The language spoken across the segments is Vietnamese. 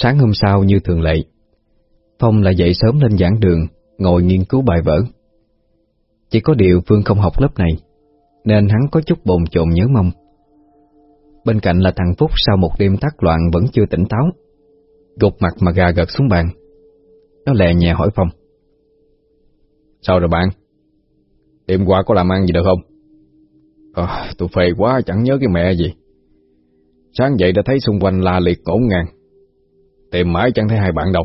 Sáng hôm sau như thường lệ, Phong lại dậy sớm lên giảng đường, ngồi nghiên cứu bài vở. Chỉ có điều Phương không học lớp này, nên hắn có chút bồn chồn nhớ mong. Bên cạnh là thằng Phúc sau một đêm tác loạn vẫn chưa tỉnh táo, gục mặt mà gà gật xuống bàn. Nó lè nhẹ hỏi Phong. Sao rồi bạn? Đêm qua có làm ăn gì được không? À, tôi phê quá chẳng nhớ cái mẹ gì. Sáng dậy đã thấy xung quanh la liệt ngổn ngang. Tìm mãi chẳng thấy hai bạn đâu.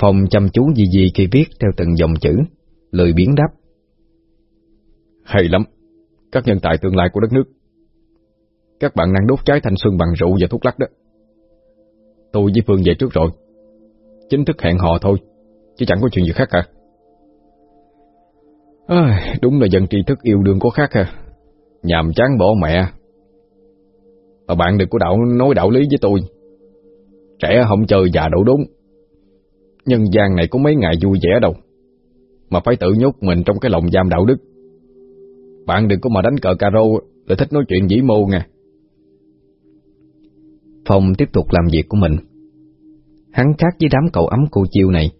Phong chăm chú gì gì khi viết theo từng dòng chữ, lười biến đáp. Hay lắm, các nhân tài tương lai của đất nước. Các bạn đang đốt cháy thanh xuân bằng rượu và thuốc lắc đó. Tôi với Phương về trước rồi. Chính thức hẹn hò thôi, chứ chẳng có chuyện gì khác cả. À, đúng là dân tri thức yêu đương có khác ha. Nhàm chán bỏ mẹ. Mà bạn đừng có đạo nói đạo lý với tôi. Trẻ không chơi già đổ đúng. Nhân gian này có mấy ngày vui vẻ đâu. Mà phải tự nhốt mình trong cái lòng giam đạo đức. Bạn đừng có mà đánh cờ caro lại thích nói chuyện dĩ mô nha. Phong tiếp tục làm việc của mình. Hắn khác với đám cậu ấm cô chiêu này.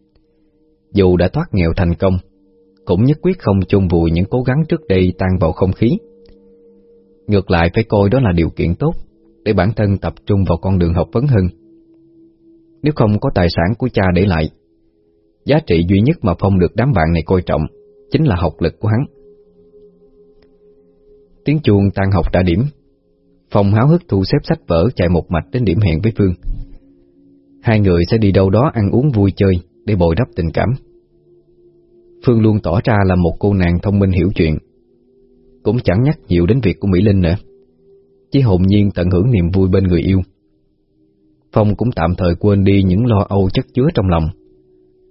Dù đã thoát nghèo thành công, cũng nhất quyết không chôn vùi những cố gắng trước đây tan vào không khí. Ngược lại phải coi đó là điều kiện tốt để bản thân tập trung vào con đường học vấn hơn. Nếu không có tài sản của cha để lại, giá trị duy nhất mà Phong được đám bạn này coi trọng chính là học lực của hắn. Tiếng chuông tan học đã điểm, Phong háo hức thu xếp sách vở chạy một mạch đến điểm hẹn với Phương. Hai người sẽ đi đâu đó ăn uống vui chơi để bồi đắp tình cảm. Phương luôn tỏ ra là một cô nàng thông minh hiểu chuyện, cũng chẳng nhắc nhiều đến việc của Mỹ Linh nữa, chỉ hồn nhiên tận hưởng niềm vui bên người yêu. Phong cũng tạm thời quên đi những lo âu chất chứa trong lòng,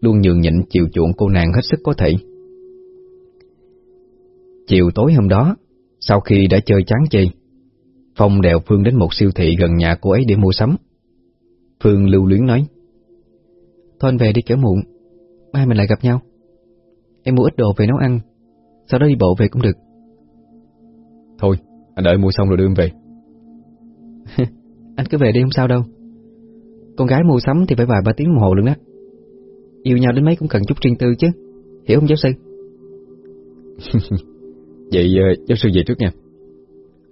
luôn nhường nhịn chiều chuộng cô nàng hết sức có thể. Chiều tối hôm đó, sau khi đã chơi chán chê, Phong đèo Phương đến một siêu thị gần nhà cô ấy để mua sắm. Phương lưu luyến nói, Thôi anh về đi kẻ muộn, mai mình lại gặp nhau. Em mua ít đồ về nấu ăn, sau đó đi bộ về cũng được. Thôi, anh đợi mua xong rồi đưa em về. anh cứ về đi không sao đâu. Con gái mua sắm thì phải vài ba tiếng đồng hồ luôn đó. Yêu nhau đến mấy cũng cần chút riêng tư chứ, hiểu không giáo sư? Vậy uh, giáo sư về trước nha.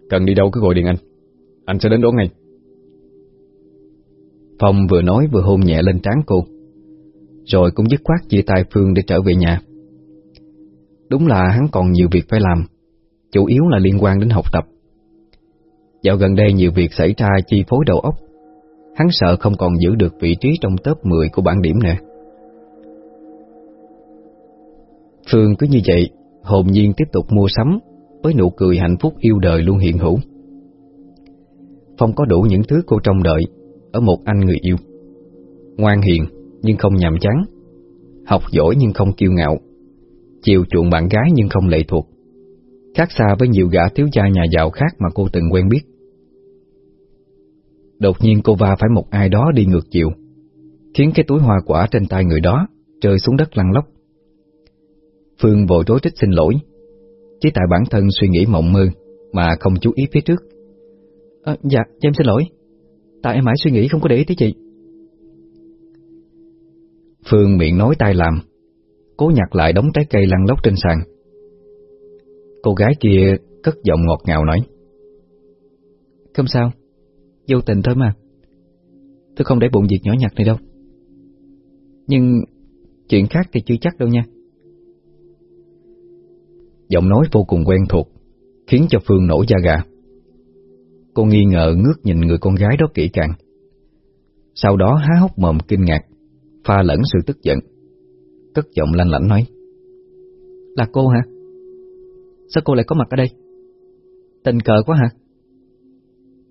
Cần đi đâu cứ gọi điện anh, anh sẽ đến đón ngay. Phong vừa nói vừa hôn nhẹ lên trán cô, rồi cũng dứt khoát chia tay Phương để trở về nhà. Đúng là hắn còn nhiều việc phải làm, chủ yếu là liên quan đến học tập. Dạo gần đây nhiều việc xảy ra chi phối đầu óc, hắn sợ không còn giữ được vị trí trong top 10 của bảng điểm nữa. Phương cứ như vậy, hồn nhiên tiếp tục mua sắm, với nụ cười hạnh phúc yêu đời luôn hiện hữu. Phong có đủ những thứ cô trông đợi ở một anh người yêu. Ngoan hiền nhưng không nhàm chán, học giỏi nhưng không kiêu ngạo, chiều chuộng bạn gái nhưng không lệ thuộc, khác xa với nhiều gã thiếu gia nhà giàu khác mà cô từng quen biết. Đột nhiên cô va phải một ai đó đi ngược chiều, khiến cái túi hoa quả trên tay người đó rơi xuống đất lăn lóc. Phương vội rối trích xin lỗi, chỉ tại bản thân suy nghĩ mộng mơ mà không chú ý phía trước. À, dạ, em xin lỗi, tại em mãi suy nghĩ không có để ý tới chị. Phương miệng nói tay làm, cố nhặt lại đống trái cây lăn lóc trên sàn. Cô gái kia cất giọng ngọt ngào nói. Không sao, vô tình thôi mà. Tôi không để bụng việc nhỏ nhặt này đâu. Nhưng chuyện khác thì chưa chắc đâu nha. Giọng nói vô cùng quen thuộc, khiến cho Phương nổi da gà. Cô nghi ngờ ngước nhìn người con gái đó kỹ càng. Sau đó há hốc mồm kinh ngạc, pha lẫn sự tức giận. Cất giọng lanh lảnh nói. Là cô hả? Sao cô lại có mặt ở đây? Tình cờ quá hả?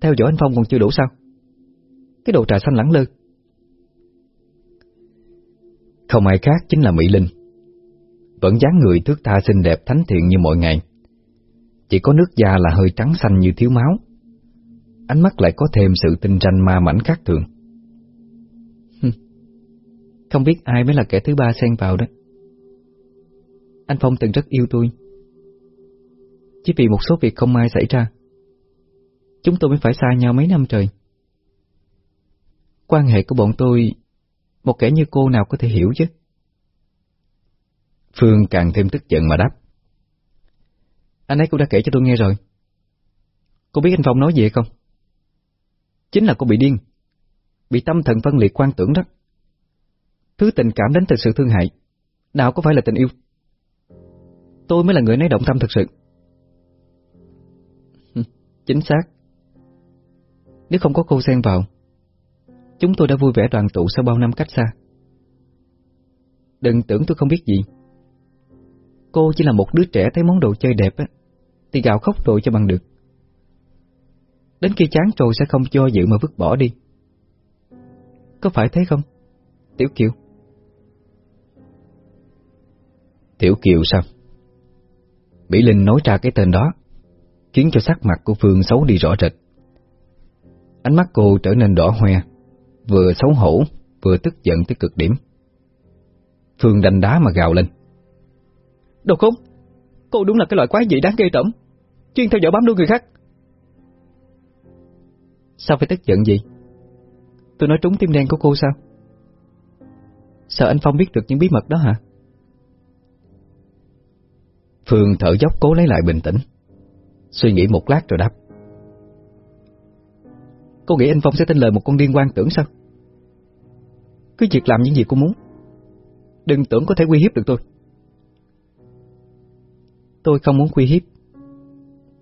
Theo dõi anh Phong còn chưa đủ sao? Cái đồ trà xanh lẳng lơ. Không ai khác chính là Mỹ Linh. Vẫn dáng người thước tha xinh đẹp thánh thiện như mọi ngày. Chỉ có nước da là hơi trắng xanh như thiếu máu. Ánh mắt lại có thêm sự tinh ranh ma mảnh khác thường. Không biết ai mới là kẻ thứ ba xen vào đó. Anh Phong từng rất yêu tôi. Chỉ vì một số việc không may xảy ra, chúng tôi mới phải xa nhau mấy năm trời. Quan hệ của bọn tôi, một kẻ như cô nào có thể hiểu chứ? Phương càng thêm tức giận mà đáp. Anh ấy cũng đã kể cho tôi nghe rồi. Cô biết anh Phong nói gì không? Chính là cô bị điên, bị tâm thần phân liệt quan tưởng đó. Thứ tình cảm đến từ sự thương hại, nào có phải là tình yêu. Tôi mới là người nấy động tâm thực sự. Chính xác. Nếu không có cô xen vào, chúng tôi đã vui vẻ đoàn tụ sau bao năm cách xa. Đừng tưởng tôi không biết gì. Cô chỉ là một đứa trẻ thấy món đồ chơi đẹp á, thì gạo khóc rồi cho bằng được. Đến khi chán rồi sẽ không cho dự mà vứt bỏ đi. Có phải thế không? Tiểu Kiều. Tiểu Kiều sao? Mỹ Linh nói ra cái tên đó, khiến cho sắc mặt của Phương xấu đi rõ rệt. Ánh mắt cô trở nên đỏ hoe, vừa xấu hổ, vừa tức giận tới cực điểm. Phương đành đá mà gào lên. Đồ khốn! Cô đúng là cái loại quái dị đáng ghê tởm, chuyên theo dõi bám đuôi người khác. Sao phải tức giận gì? Tôi nói trúng tim đen của cô sao? Sợ anh Phong biết được những bí mật đó hả? Phương thở dốc cố lấy lại bình tĩnh Suy nghĩ một lát rồi đáp Cô nghĩ anh Phong sẽ tin lời một con điên quan tưởng sao? Cứ việc làm những gì cô muốn. Đừng tưởng có thể uy hiếp được tôi. Tôi không muốn uy hiếp.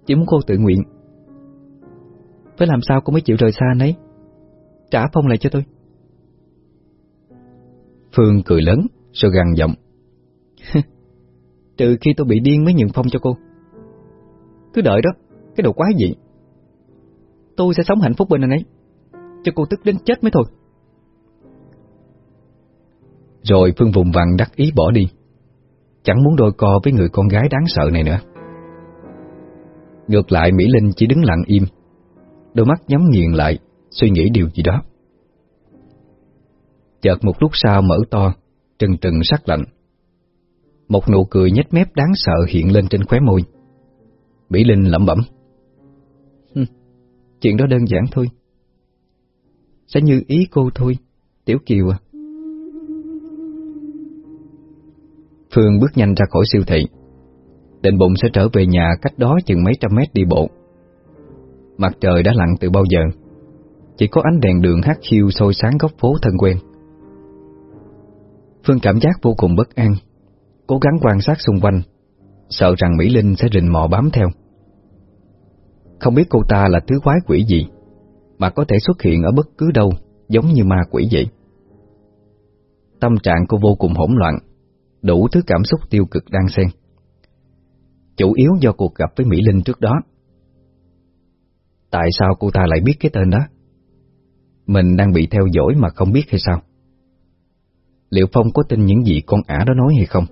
Chỉ muốn cô tự nguyện. Phải làm sao cô mới chịu rời xa anh ấy? Trả Phong lại cho tôi. Phương cười lớn Rồi gằn giọng. Trừ khi tôi bị điên mới nhường Phong cho cô. Cứ đợi đó Cái đồ quái gì Tôi sẽ sống hạnh phúc bên anh ấy. Cho cô tức đến chết mới thôi. Rồi Phương vùng vằng đắc ý bỏ đi. Chẳng muốn đôi co với người con gái đáng sợ này nữa. Ngược lại, Mỹ Linh chỉ đứng lặng im. Đôi mắt nhắm nghiền lại, Suy nghĩ điều gì đó. Chợt một lúc sau mở to, Trừng trừng sắc lạnh. Một nụ cười nhếch mép đáng sợ hiện lên trên khóe môi. Mỹ Linh lẩm bẩm. Chuyện đó đơn giản thôi. Sẽ như ý cô thôi, Tiểu Kiều à. Phương bước nhanh ra khỏi siêu thị. Định bụng sẽ trở về nhà cách đó chừng mấy trăm mét đi bộ. Mặt trời đã lặn từ bao giờ. Chỉ có ánh đèn đường hát khiêu sôi sáng góc phố thân quen. Phương cảm giác vô cùng bất an. Cố gắng quan sát xung quanh. Sợ rằng Mỹ Linh sẽ rình mò bám theo. Không biết cô ta là thứ quái quỷ gì, Mà có thể xuất hiện ở bất cứ đâu, Giống như ma quỷ vậy Tâm trạng cô vô cùng hỗn loạn, Đủ thứ cảm xúc tiêu cực đang xen Chủ yếu do cuộc gặp với Mỹ Linh trước đó Tại sao cô ta lại biết cái tên đó? Mình đang bị theo dõi mà không biết hay sao? Liệu Phong có tin những gì con ả đó nói hay không?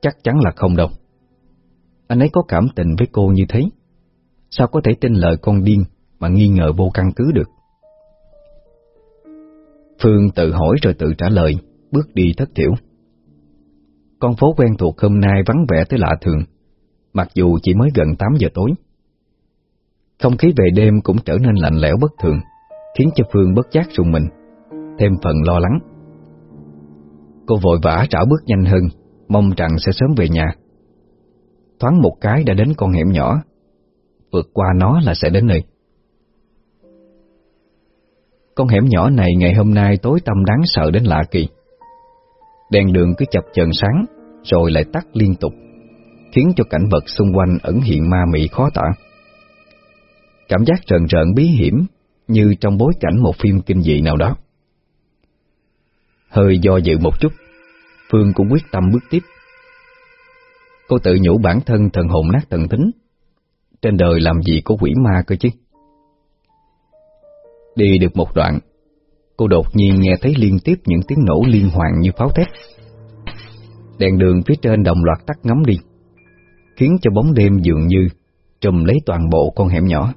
Chắc chắn là không đâu. Anh ấy có cảm tình với cô như thế. Sao có thể tin lời con điên mà nghi ngờ vô căn cứ được? Phương tự hỏi rồi tự trả lời, bước đi thất thiểu. Con phố quen thuộc hôm nay vắng vẻ tới lạ thường, mặc dù chỉ mới gần 8 giờ tối. Không khí về đêm cũng trở nên lạnh lẽo bất thường, khiến cho Phương bất giác rùng mình, thêm phần lo lắng. Cô vội vã trảo bước nhanh hơn, mong rằng sẽ sớm về nhà. Thoáng một cái đã đến con hẻm nhỏ, vượt qua nó là sẽ đến nơi. Con hẻm nhỏ này ngày hôm nay tối tăm đáng sợ đến lạ kỳ. Đèn đường cứ chập chờn sáng, rồi lại tắt liên tục, khiến cho cảnh vật xung quanh ẩn hiện ma mị khó tả. Cảm giác rợn rợn bí hiểm như trong bối cảnh một phim kinh dị nào đó. Hơi do dự một chút, Phương cũng quyết tâm bước tiếp. Cô tự nhủ bản thân thần hồn nát thần tính. Trên đời làm gì có quỷ ma cơ chứ? Đi được một đoạn, cô đột nhiên nghe thấy liên tiếp những tiếng nổ liên hoàn như pháo thép. Đèn đường phía trên đồng loạt tắt ngấm đi, khiến cho bóng đêm dường như trùm lấy toàn bộ con hẻm nhỏ.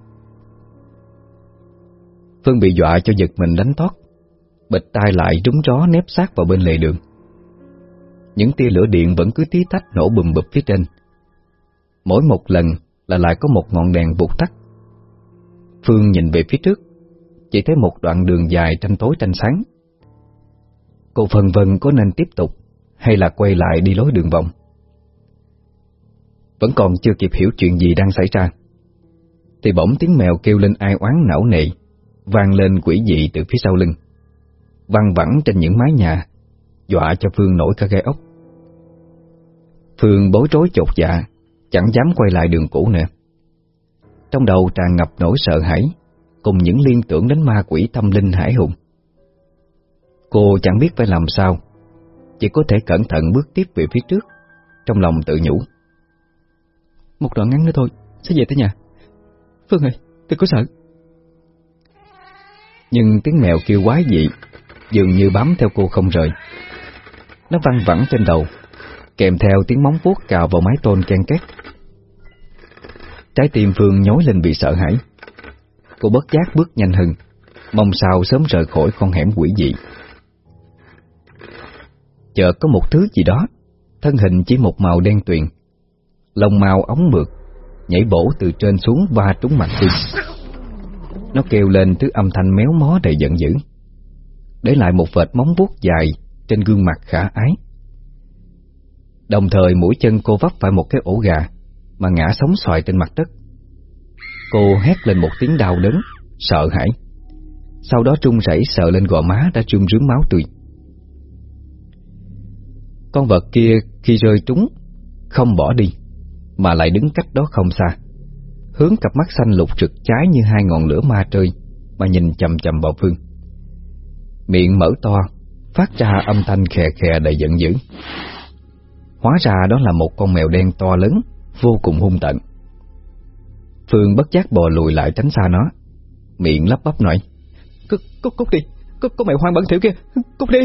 Phương bị dọa cho giật mình đánh thoát, bịch tai lại trúng gió nép sát vào bên lề đường. Những tia lửa điện vẫn cứ tí tách nổ bùm bụp phía trên. Mỗi một lần là lại có một ngọn đèn vụt tắt. Phương nhìn về phía trước, Chỉ thấy một đoạn đường dài tranh tối tranh sáng. Cô phần vân có nên tiếp tục Hay là quay lại đi lối đường vòng. Vẫn còn chưa kịp hiểu chuyện gì đang xảy ra Thì bỗng tiếng mèo kêu lên ai oán não nệ vang lên quỷ dị từ phía sau lưng văng vẳng trên những mái nhà dọa cho Phương nổi cả gai ốc. Phương bối rối chột dạ chẳng dám quay lại đường cũ nữa. Trong đầu tràn ngập nỗi sợ hãi cùng những liên tưởng đến ma quỷ tâm linh hải hùng. Cô chẳng biết phải làm sao chỉ có thể cẩn thận bước tiếp về phía trước trong lòng tự nhủ. Một đoạn ngắn nữa thôi sẽ về tới nhà. Phương ơi đừng có sợ. Nhưng tiếng mèo kêu quái dị Dường như bám theo cô không rời. Nó văng vẳng trên đầu Kèm theo tiếng móng vuốt cào vào mái tôn ken két Trái tim Phương nhói lên bị sợ hãi. Cô bất giác bước nhanh hơn, Mong sao sớm rời khỏi con hẻm quỷ dị. Chợt có một thứ gì đó, Thân hình chỉ một màu đen tuyền. Lông màu ống mượt, Nhảy bổ từ trên xuống va trúng mặt Phương. Nó kêu lên thứ âm thanh méo mó đầy giận dữ. Để lại một vệt móng vuốt dài Trên gương mặt khả ái. Đồng thời mũi chân cô vấp phải một cái ổ gà. Mà ngã sóng xoài trên mặt đất Cô hét lên một tiếng đau đớn Sợ hãi Sau đó trung rẩy sợ lên gò má đã trung rướm máu tươi Con vật kia khi rơi trúng Không bỏ đi Mà lại đứng cách đó không xa hướng cặp mắt xanh lục trực trái như hai ngọn lửa ma trời mà nhìn chầm chầm vào Phương. Miệng mở to, phát ra âm thanh khè khè đầy giận dữ. Hóa ra đó là một con mèo đen to lớn, vô cùng hung tận. Phương bất giác bò lùi lại tránh xa nó, miệng lắp bắp nói: "Cút cút đi, cút có mèo hoang bẩn thỉu kia, cút đi."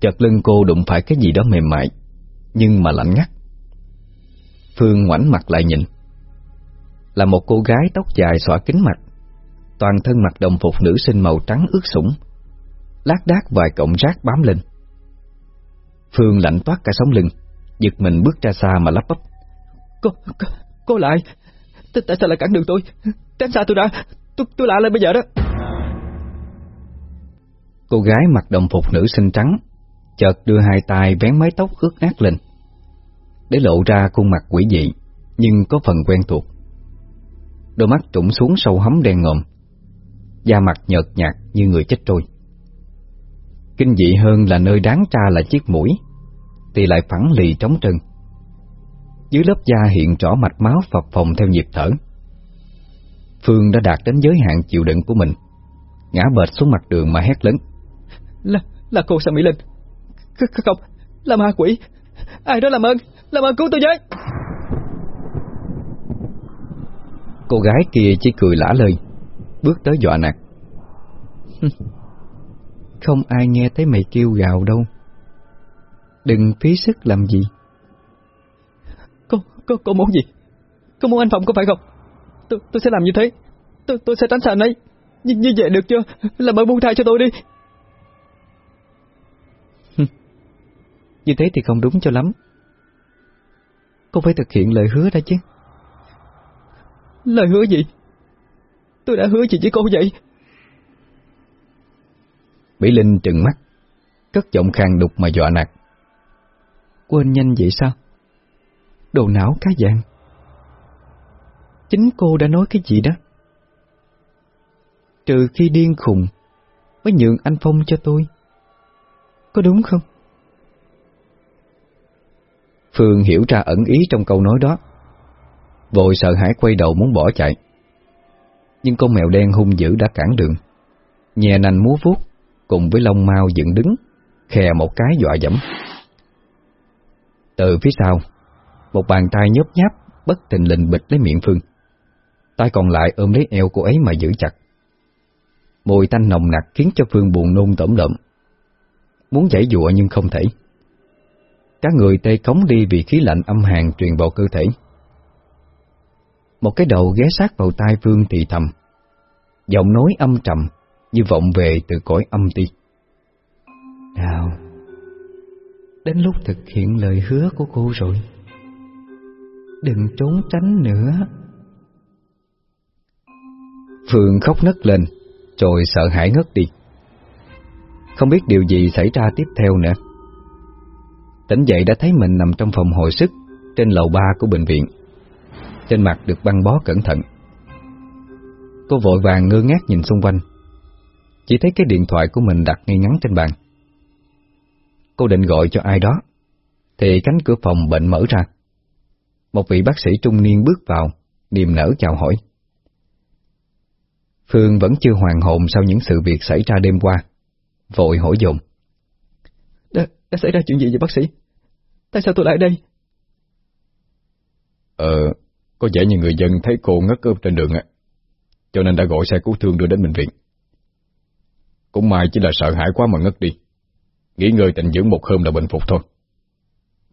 Chợt lưng cô đụng phải cái gì đó mềm mại, nhưng mà lạnh ngắt. Phương ngoảnh mặt lại nhìn Là một cô gái tóc dài xõa kính mặt Toàn thân mặc đồng phục nữ sinh màu trắng ướt sũng Lát đác vài cọng rác bám lên Phương lạnh toát cả sống lưng Giật mình bước ra xa mà lắp bắp. Cô, cô, cô lại. Tại sao lại cản đường tôi? Tránh xa tôi đã. Tôi, tôi lại lên bây giờ đó. Cô gái mặc đồng phục nữ sinh trắng Chợt đưa hai tay vén mái tóc ướt át lên. Để lộ ra khuôn mặt quỷ dị, nhưng có phần quen thuộc. Đôi mắt trũng xuống sâu hấm đen ngòm, da mặt nhợt nhạt như người chết trôi. Kinh dị hơn là nơi đáng tra là chiếc mũi, thì lại phẳng lì trống trơn. Dưới lớp da hiện rõ mạch máu phập phồng theo nhịp thở. Phương đã đạt đến giới hạn chịu đựng của mình, ngã bệt xuống mặt đường mà hét lớn. Là, là cô Sa Mỹ Linh. Không, là ma quỷ. Ai đó làm ơn, làm ơn cứu tôi với Cô gái kia chỉ cười lả lời Bước tới dọa nạt Không ai nghe thấy mày kêu gào đâu Đừng phí sức làm gì. Cô, cô, cô muốn gì? Cô muốn anh Phòng có phải không? Tôi, tôi sẽ làm như thế. Tôi, tôi sẽ tránh xa anh ấy. Như, như vậy được chưa? Làm ơn buông tha cho tôi đi. Như thế thì không đúng cho lắm. Cô phải thực hiện lời hứa đó chứ. Lời hứa gì? Tôi đã hứa gì với cô vậy? Mỹ Linh trừng mắt Cất giọng khang đục mà dọa nạt Quên nhanh vậy sao? Đồ não cá vàng Chính cô đã nói cái gì đó? Trừ khi điên khùng Mới nhượng anh Phong cho tôi. Có đúng không? Phương hiểu ra ẩn ý trong câu nói đó. Vội sợ hãi quay đầu muốn bỏ chạy. Nhưng con mèo đen hung dữ đã cản đường. Nhè nành múa vuốt Cùng với lông mau dựng đứng, Khè một cái dọa dẫm. Từ phía sau Một bàn tay nhớp nháp Bất tình lình bịch lấy miệng Phương Tay còn lại ôm lấy eo cô ấy mà giữ chặt Mùi tanh nồng nặc khiến cho Phương buồn nôn tẩm lợm Muốn giải dụa nhưng không thể Cả người tê cống đi vì khí lạnh âm hàn truyền vào cơ thể. Một cái đầu ghé sát vào tai Phương thì thầm. Giọng nói âm trầm như vọng về từ cõi âm ti. Nào, đến lúc thực hiện lời hứa của cô rồi. Đừng trốn tránh nữa. Phương khóc nấc lên, Rồi sợ hãi ngất đi. Không biết điều gì xảy ra tiếp theo nữa. Tỉnh dậy đã thấy mình nằm trong phòng hồi sức, Trên lầu ba của bệnh viện. Trên mặt được băng bó cẩn thận. Cô vội vàng ngơ ngác nhìn xung quanh. Chỉ thấy cái điện thoại của mình đặt ngay ngắn trên bàn. Cô định gọi cho ai đó Thì cánh cửa phòng bệnh mở ra Một vị bác sĩ trung niên bước vào Niềm nở chào hỏi Phương vẫn chưa hoàn hồn sau những sự việc xảy ra đêm qua Vội hỏi dồn đã, đã xảy ra chuyện gì vậy bác sĩ? Tại sao tôi lại đây? Ờ, có vẻ như người dân thấy cô ngất ở trên đường ạ cho nên đã gọi xe cứu thương đưa đến bệnh viện. Cũng may chỉ là sợ hãi quá mà ngất đi. Nghỉ ngơi tịnh dưỡng một hôm là bệnh phục thôi.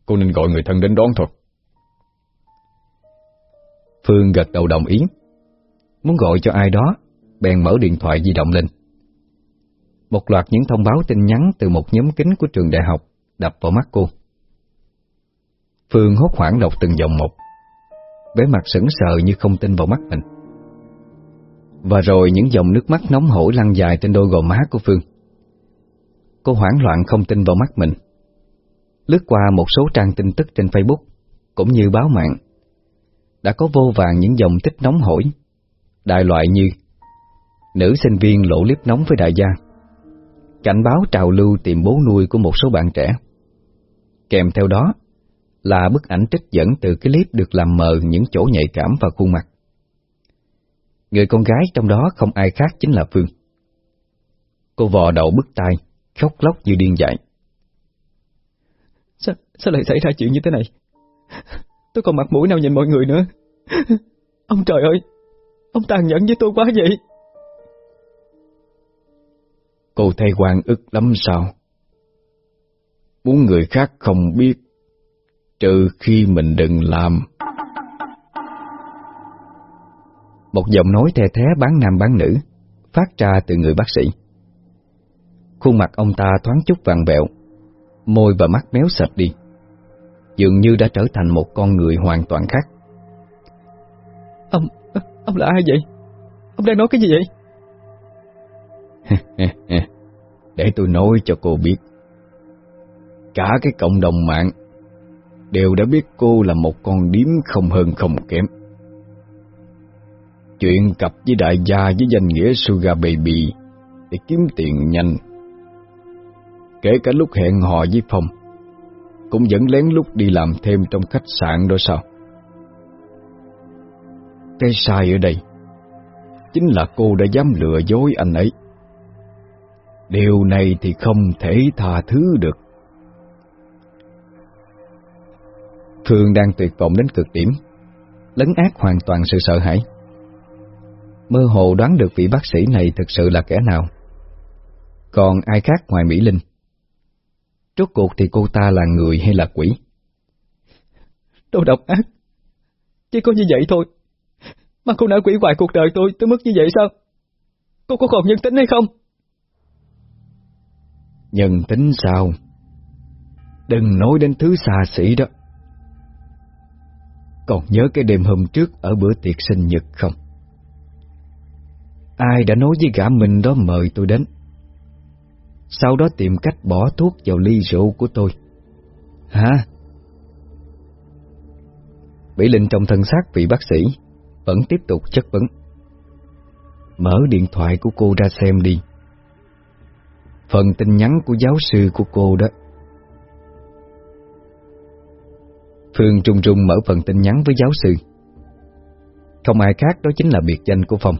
Cô nên gọi người thân đến đón thôi. Phương gật đầu đồng ý. Muốn gọi cho ai đó, bèn mở điện thoại di động lên. Một loạt những thông báo tin nhắn từ một nhóm kính của trường đại học đập vào mắt cô. Phương hốt hoảng đọc từng dòng một, vẻ mặt sững sờ như không tin vào mắt mình. Và rồi những dòng nước mắt nóng hổi lăn dài trên đôi gò má của Phương. Cô hoảng loạn không tin vào mắt mình. Lướt qua một số trang tin tức trên Facebook, cũng như báo mạng. Đã có vô vàng những dòng tích nóng hổi, đại loại như Nữ sinh viên lộ clip nóng với đại gia Cảnh báo trào lưu tìm bố nuôi của một số bạn trẻ Kèm theo đó là bức ảnh trích dẫn từ cái clip được làm mờ những chỗ nhạy cảm và khuôn mặt. Người con gái trong đó không ai khác chính là Phương. Cô vò đầu bức tai, khóc lóc như điên dại. Sao, sao lại xảy ra chuyện như thế này? Tôi còn mặt mũi nào nhìn mọi người nữa. Ông trời ơi, ông tàn nhẫn với tôi quá vậy. Cô thay quan ức lắm sao? Muốn người khác không biết, trừ khi mình đừng làm. Một giọng nói the thế bán nam bán nữ phát ra từ người bác sĩ. Khuôn mặt ông ta thoáng chút vàng vẹo, môi và mắt méo sạch đi, dường như đã trở thành một con người hoàn toàn khác. Ông, ông là ai vậy? Ông đang nói cái gì vậy? Để tôi nói cho cô biết. Cả cái cộng đồng mạng đều đã biết cô là một con điếm không hơn không kém. Chuyện cặp với đại gia với danh nghĩa Sugar Baby để kiếm tiền nhanh. Kể cả lúc hẹn hò với Phong, cũng vẫn lén lút đi làm thêm trong khách sạn đó sao? Cái sai ở đây chính là cô đã dám lừa dối anh ấy. Điều này thì không thể tha thứ được. Phương đang tuyệt vọng đến cực điểm, lấn át hoàn toàn sự sợ hãi. Mơ hồ đoán được vị bác sĩ này thực sự là kẻ nào. Còn ai khác ngoài Mỹ Linh? Rốt cuộc thì cô ta là người hay là quỷ? Đồ độc ác! Chỉ có như vậy thôi. Mà cô đã quỷ hoại cuộc đời tôi tới mức như vậy sao? Cô có còn nhân tính hay không? Nhân tính sao? Đừng nói đến thứ xa xỉ đó. Còn nhớ cái đêm hôm trước ở bữa tiệc sinh nhật không? Ai đã nói với gã mình đó mời tôi đến? Sau đó tìm cách bỏ thuốc vào ly rượu của tôi. Hả? Mỹ Linh trong thân xác vị bác sĩ vẫn tiếp tục chất vấn. Mở điện thoại của cô ra xem đi. Phần tin nhắn của giáo sư của cô đó. Phương trung trung mở phần tin nhắn với giáo sư. Không ai khác đó chính là biệt danh của Phong.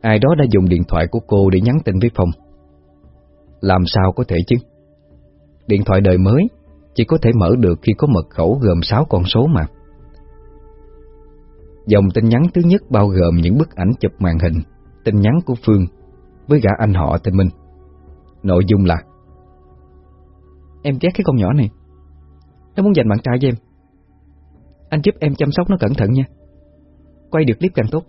Ai đó đã dùng điện thoại của cô để nhắn tin với Phong. Làm sao có thể chứ? Điện thoại đời mới chỉ có thể mở được khi có mật khẩu gồm 6 con số mà. Dòng tin nhắn thứ nhất bao gồm những bức ảnh chụp màn hình, tin nhắn của Phương với gã anh họ tên Minh. Nội dung là Em ghét cái con nhỏ này. Nó muốn giành bạn trai với em. Anh giúp em chăm sóc nó cẩn thận nha. Quay được clip càng tốt.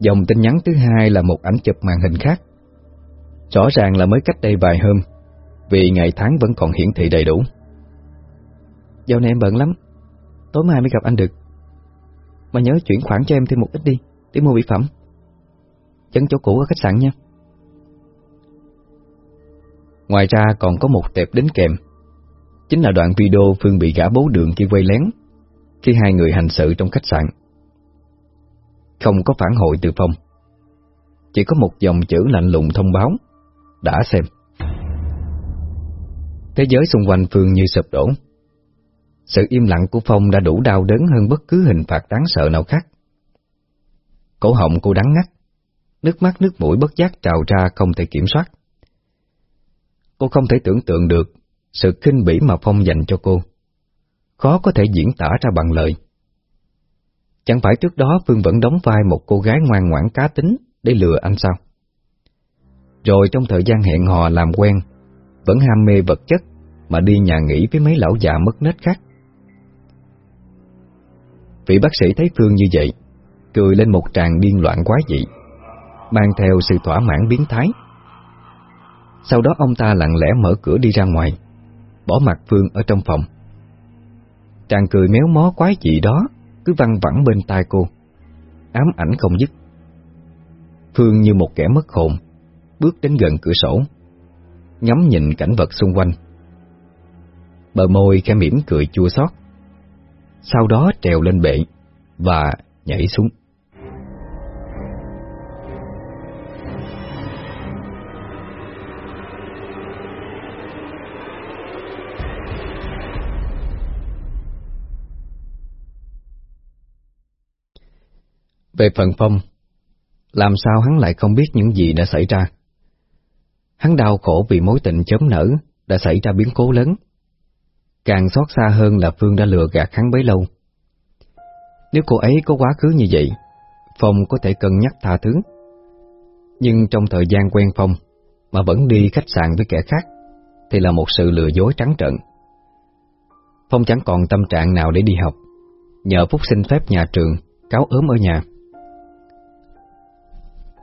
Dòng tin nhắn thứ hai là một ảnh chụp màn hình khác. Rõ ràng là mới cách đây vài hôm, vì ngày tháng vẫn còn hiển thị đầy đủ. Dạo này em bận lắm, tối mai mới gặp anh được. Mà nhớ chuyển khoản cho em thêm một ít đi Để mua mỹ phẩm. Chấn chỗ cũ ở khách sạn nha. Ngoài ra còn có một tệp đính kèm. Chính là đoạn video Phương bị gã bố đường kia quay lén Khi hai người hành sự trong khách sạn. Không có phản hồi từ Phong Chỉ có một dòng chữ lạnh lùng thông báo. Đã xem Thế giới xung quanh Phương như sụp đổ Sự im lặng của Phong đã đủ đau đớn hơn bất cứ hình phạt đáng sợ nào khác Cổ họng cô đắng ngắt, Nước mắt nước mũi bất giác trào ra không thể kiểm soát Cô không thể tưởng tượng được sự khinh bỉ mà Phong dành cho cô. Khó có thể diễn tả ra bằng lời. Chẳng phải trước đó Phương vẫn đóng vai một cô gái ngoan ngoãn cá tính để lừa anh sao? Rồi trong thời gian hẹn hò làm quen, vẫn ham mê vật chất mà đi nhà nghỉ với mấy lão già mất nết khác. Vị bác sĩ thấy Phương như vậy, cười lên một tràng điên loạn quá dị, mang theo sự thỏa mãn biến thái sau đó ông ta lặng lẽ mở cửa đi ra ngoài, bỏ mặt Phương ở trong phòng. Chàng cười méo mó quái dị đó cứ văng vẳng bên tai cô, ám ảnh không dứt. Phương như một kẻ mất hồn, bước đến gần cửa sổ, ngắm nhìn cảnh vật xung quanh. Bờ môi khẽ mỉm cười chua xót. Sau đó trèo lên bệ và nhảy xuống. Về phần Phong, làm sao hắn lại không biết những gì đã xảy ra? Hắn đau khổ vì mối tình chớm nở đã xảy ra biến cố lớn. Càng xót xa hơn là Phương đã lừa gạt hắn bấy lâu. Nếu cô ấy có quá khứ như vậy, Phong có thể cân nhắc tha thứ. Nhưng trong thời gian quen Phong mà vẫn đi khách sạn với kẻ khác thì là một sự lừa dối trắng trợn. Phong chẳng còn tâm trạng nào để đi học, nhờ Phúc xin phép nhà trường cáo ốm ở nhà.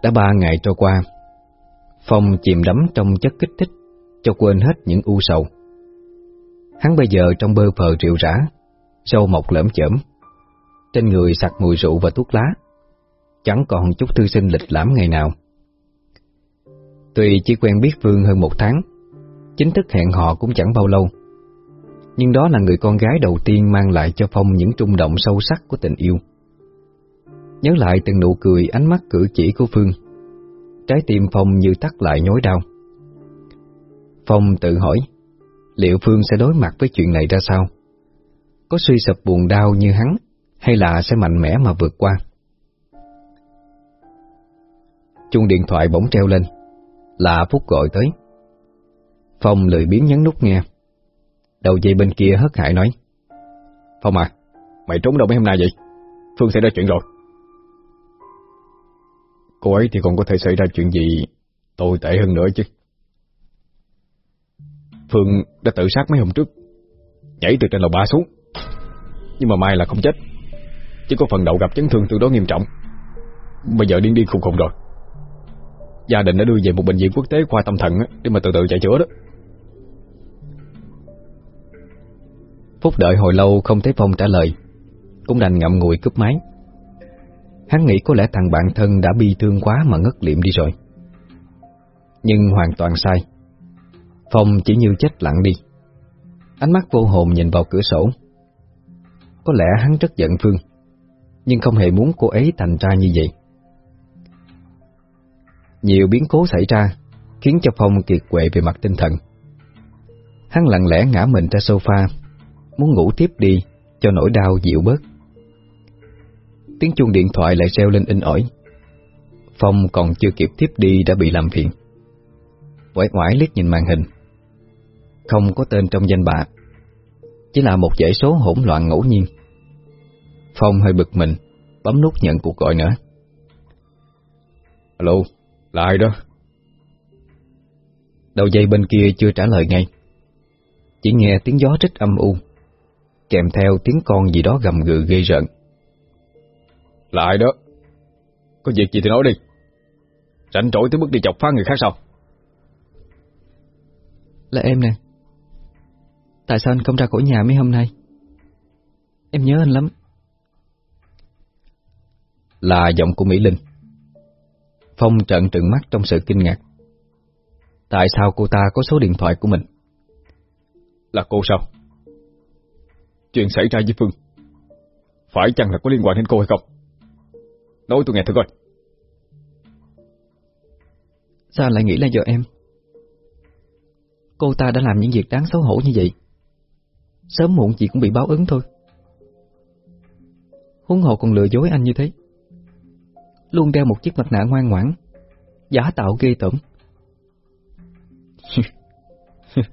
Đã ba ngày trôi qua, Phong chìm đắm trong chất kích thích, cho quên hết những u sầu. Hắn bây giờ trong bơ phờ rượu rã, sâu mọc lởm chởm, trên người sặc mùi rượu và thuốc lá, chẳng còn chút thư sinh lịch lãm ngày nào. Tuy chỉ quen biết Phương hơn một tháng, chính thức hẹn họ cũng chẳng bao lâu, nhưng đó là người con gái đầu tiên mang lại cho Phong những trung động sâu sắc của tình yêu. Nhớ lại từng nụ cười ánh mắt cử chỉ của Phương Trái tim Phong như tắt lại nhói đau. Phong tự hỏi, Liệu Phương sẽ đối mặt với chuyện này ra sao? Có suy sụp buồn đau như hắn, Hay là sẽ mạnh mẽ mà vượt qua? Chuông điện thoại bỗng treo lên. Là Phúc gọi tới. Phong lười biến nhấn nút nghe. Đầu dây bên kia hất hại nói, Phong à Mày trốn đâu mấy hôm nay vậy? Phương sẽ ra chuyện rồi. Cô ấy thì còn có thể xảy ra chuyện gì tồi tệ hơn nữa chứ. Phương đã tự sát mấy hôm trước, nhảy từ trên lầu ba xuống. Nhưng mà may là không chết, chỉ có phần đầu gặp chấn thương tương đối nghiêm trọng. Bây giờ điên điên khùng khùng rồi. Gia đình đã đưa về một bệnh viện quốc tế khoa tâm thần để mà từ từ chạy chữa đó. Phúc đợi hồi lâu không thấy Phong trả lời, cũng đành ngậm ngùi cướp máy. Hắn nghĩ có lẽ thằng bạn thân đã bi thương quá mà ngất liệm đi rồi. Nhưng hoàn toàn sai. Phong chỉ như chết lặng đi. Ánh mắt vô hồn nhìn vào cửa sổ. Có lẽ hắn rất giận Phương, nhưng không hề muốn cô ấy thành ra như vậy. Nhiều biến cố xảy ra khiến cho Phong kiệt quệ về mặt tinh thần. Hắn lặng lẽ ngã mình ra sofa, muốn ngủ tiếp đi cho nỗi đau dịu bớt tiếng chuông điện thoại lại reo lên in ỏi. Phong còn chưa kịp tiếp đi đã bị làm phiền. Quải quải liếc nhìn màn hình. Không có tên trong danh bạ, chỉ là một dãy số hỗn loạn ngẫu nhiên. Phong hơi bực mình, bấm nút nhận cuộc gọi nữa. Alo, là ai đó? Đầu dây bên kia chưa trả lời ngay. Chỉ nghe tiếng gió rít âm u, kèm theo tiếng con gì đó gầm gừ gây rợn. Lại đó Có việc gì thì nói đi Rảnh rỗi tới mức đi chọc phá người khác sao Là em nè Tại sao anh không ra khỏi nhà mấy hôm nay Em nhớ anh lắm Là giọng của Mỹ Linh. Phong trợn trừng mắt trong sự kinh ngạc. Tại sao cô ta có số điện thoại của mình? Là cô sao? Chuyện xảy ra với Phương Phải chăng là có liên quan đến cô hay không? Nói tôi nghe thử coi. Sao lại nghĩ là do em? Cô ta đã làm những việc đáng xấu hổ như vậy. Sớm muộn chị cũng bị báo ứng thôi. Huống hồ còn lừa dối anh như thế. Luôn đeo một chiếc mặt nạ ngoan ngoãn Giả tạo ghê tởm.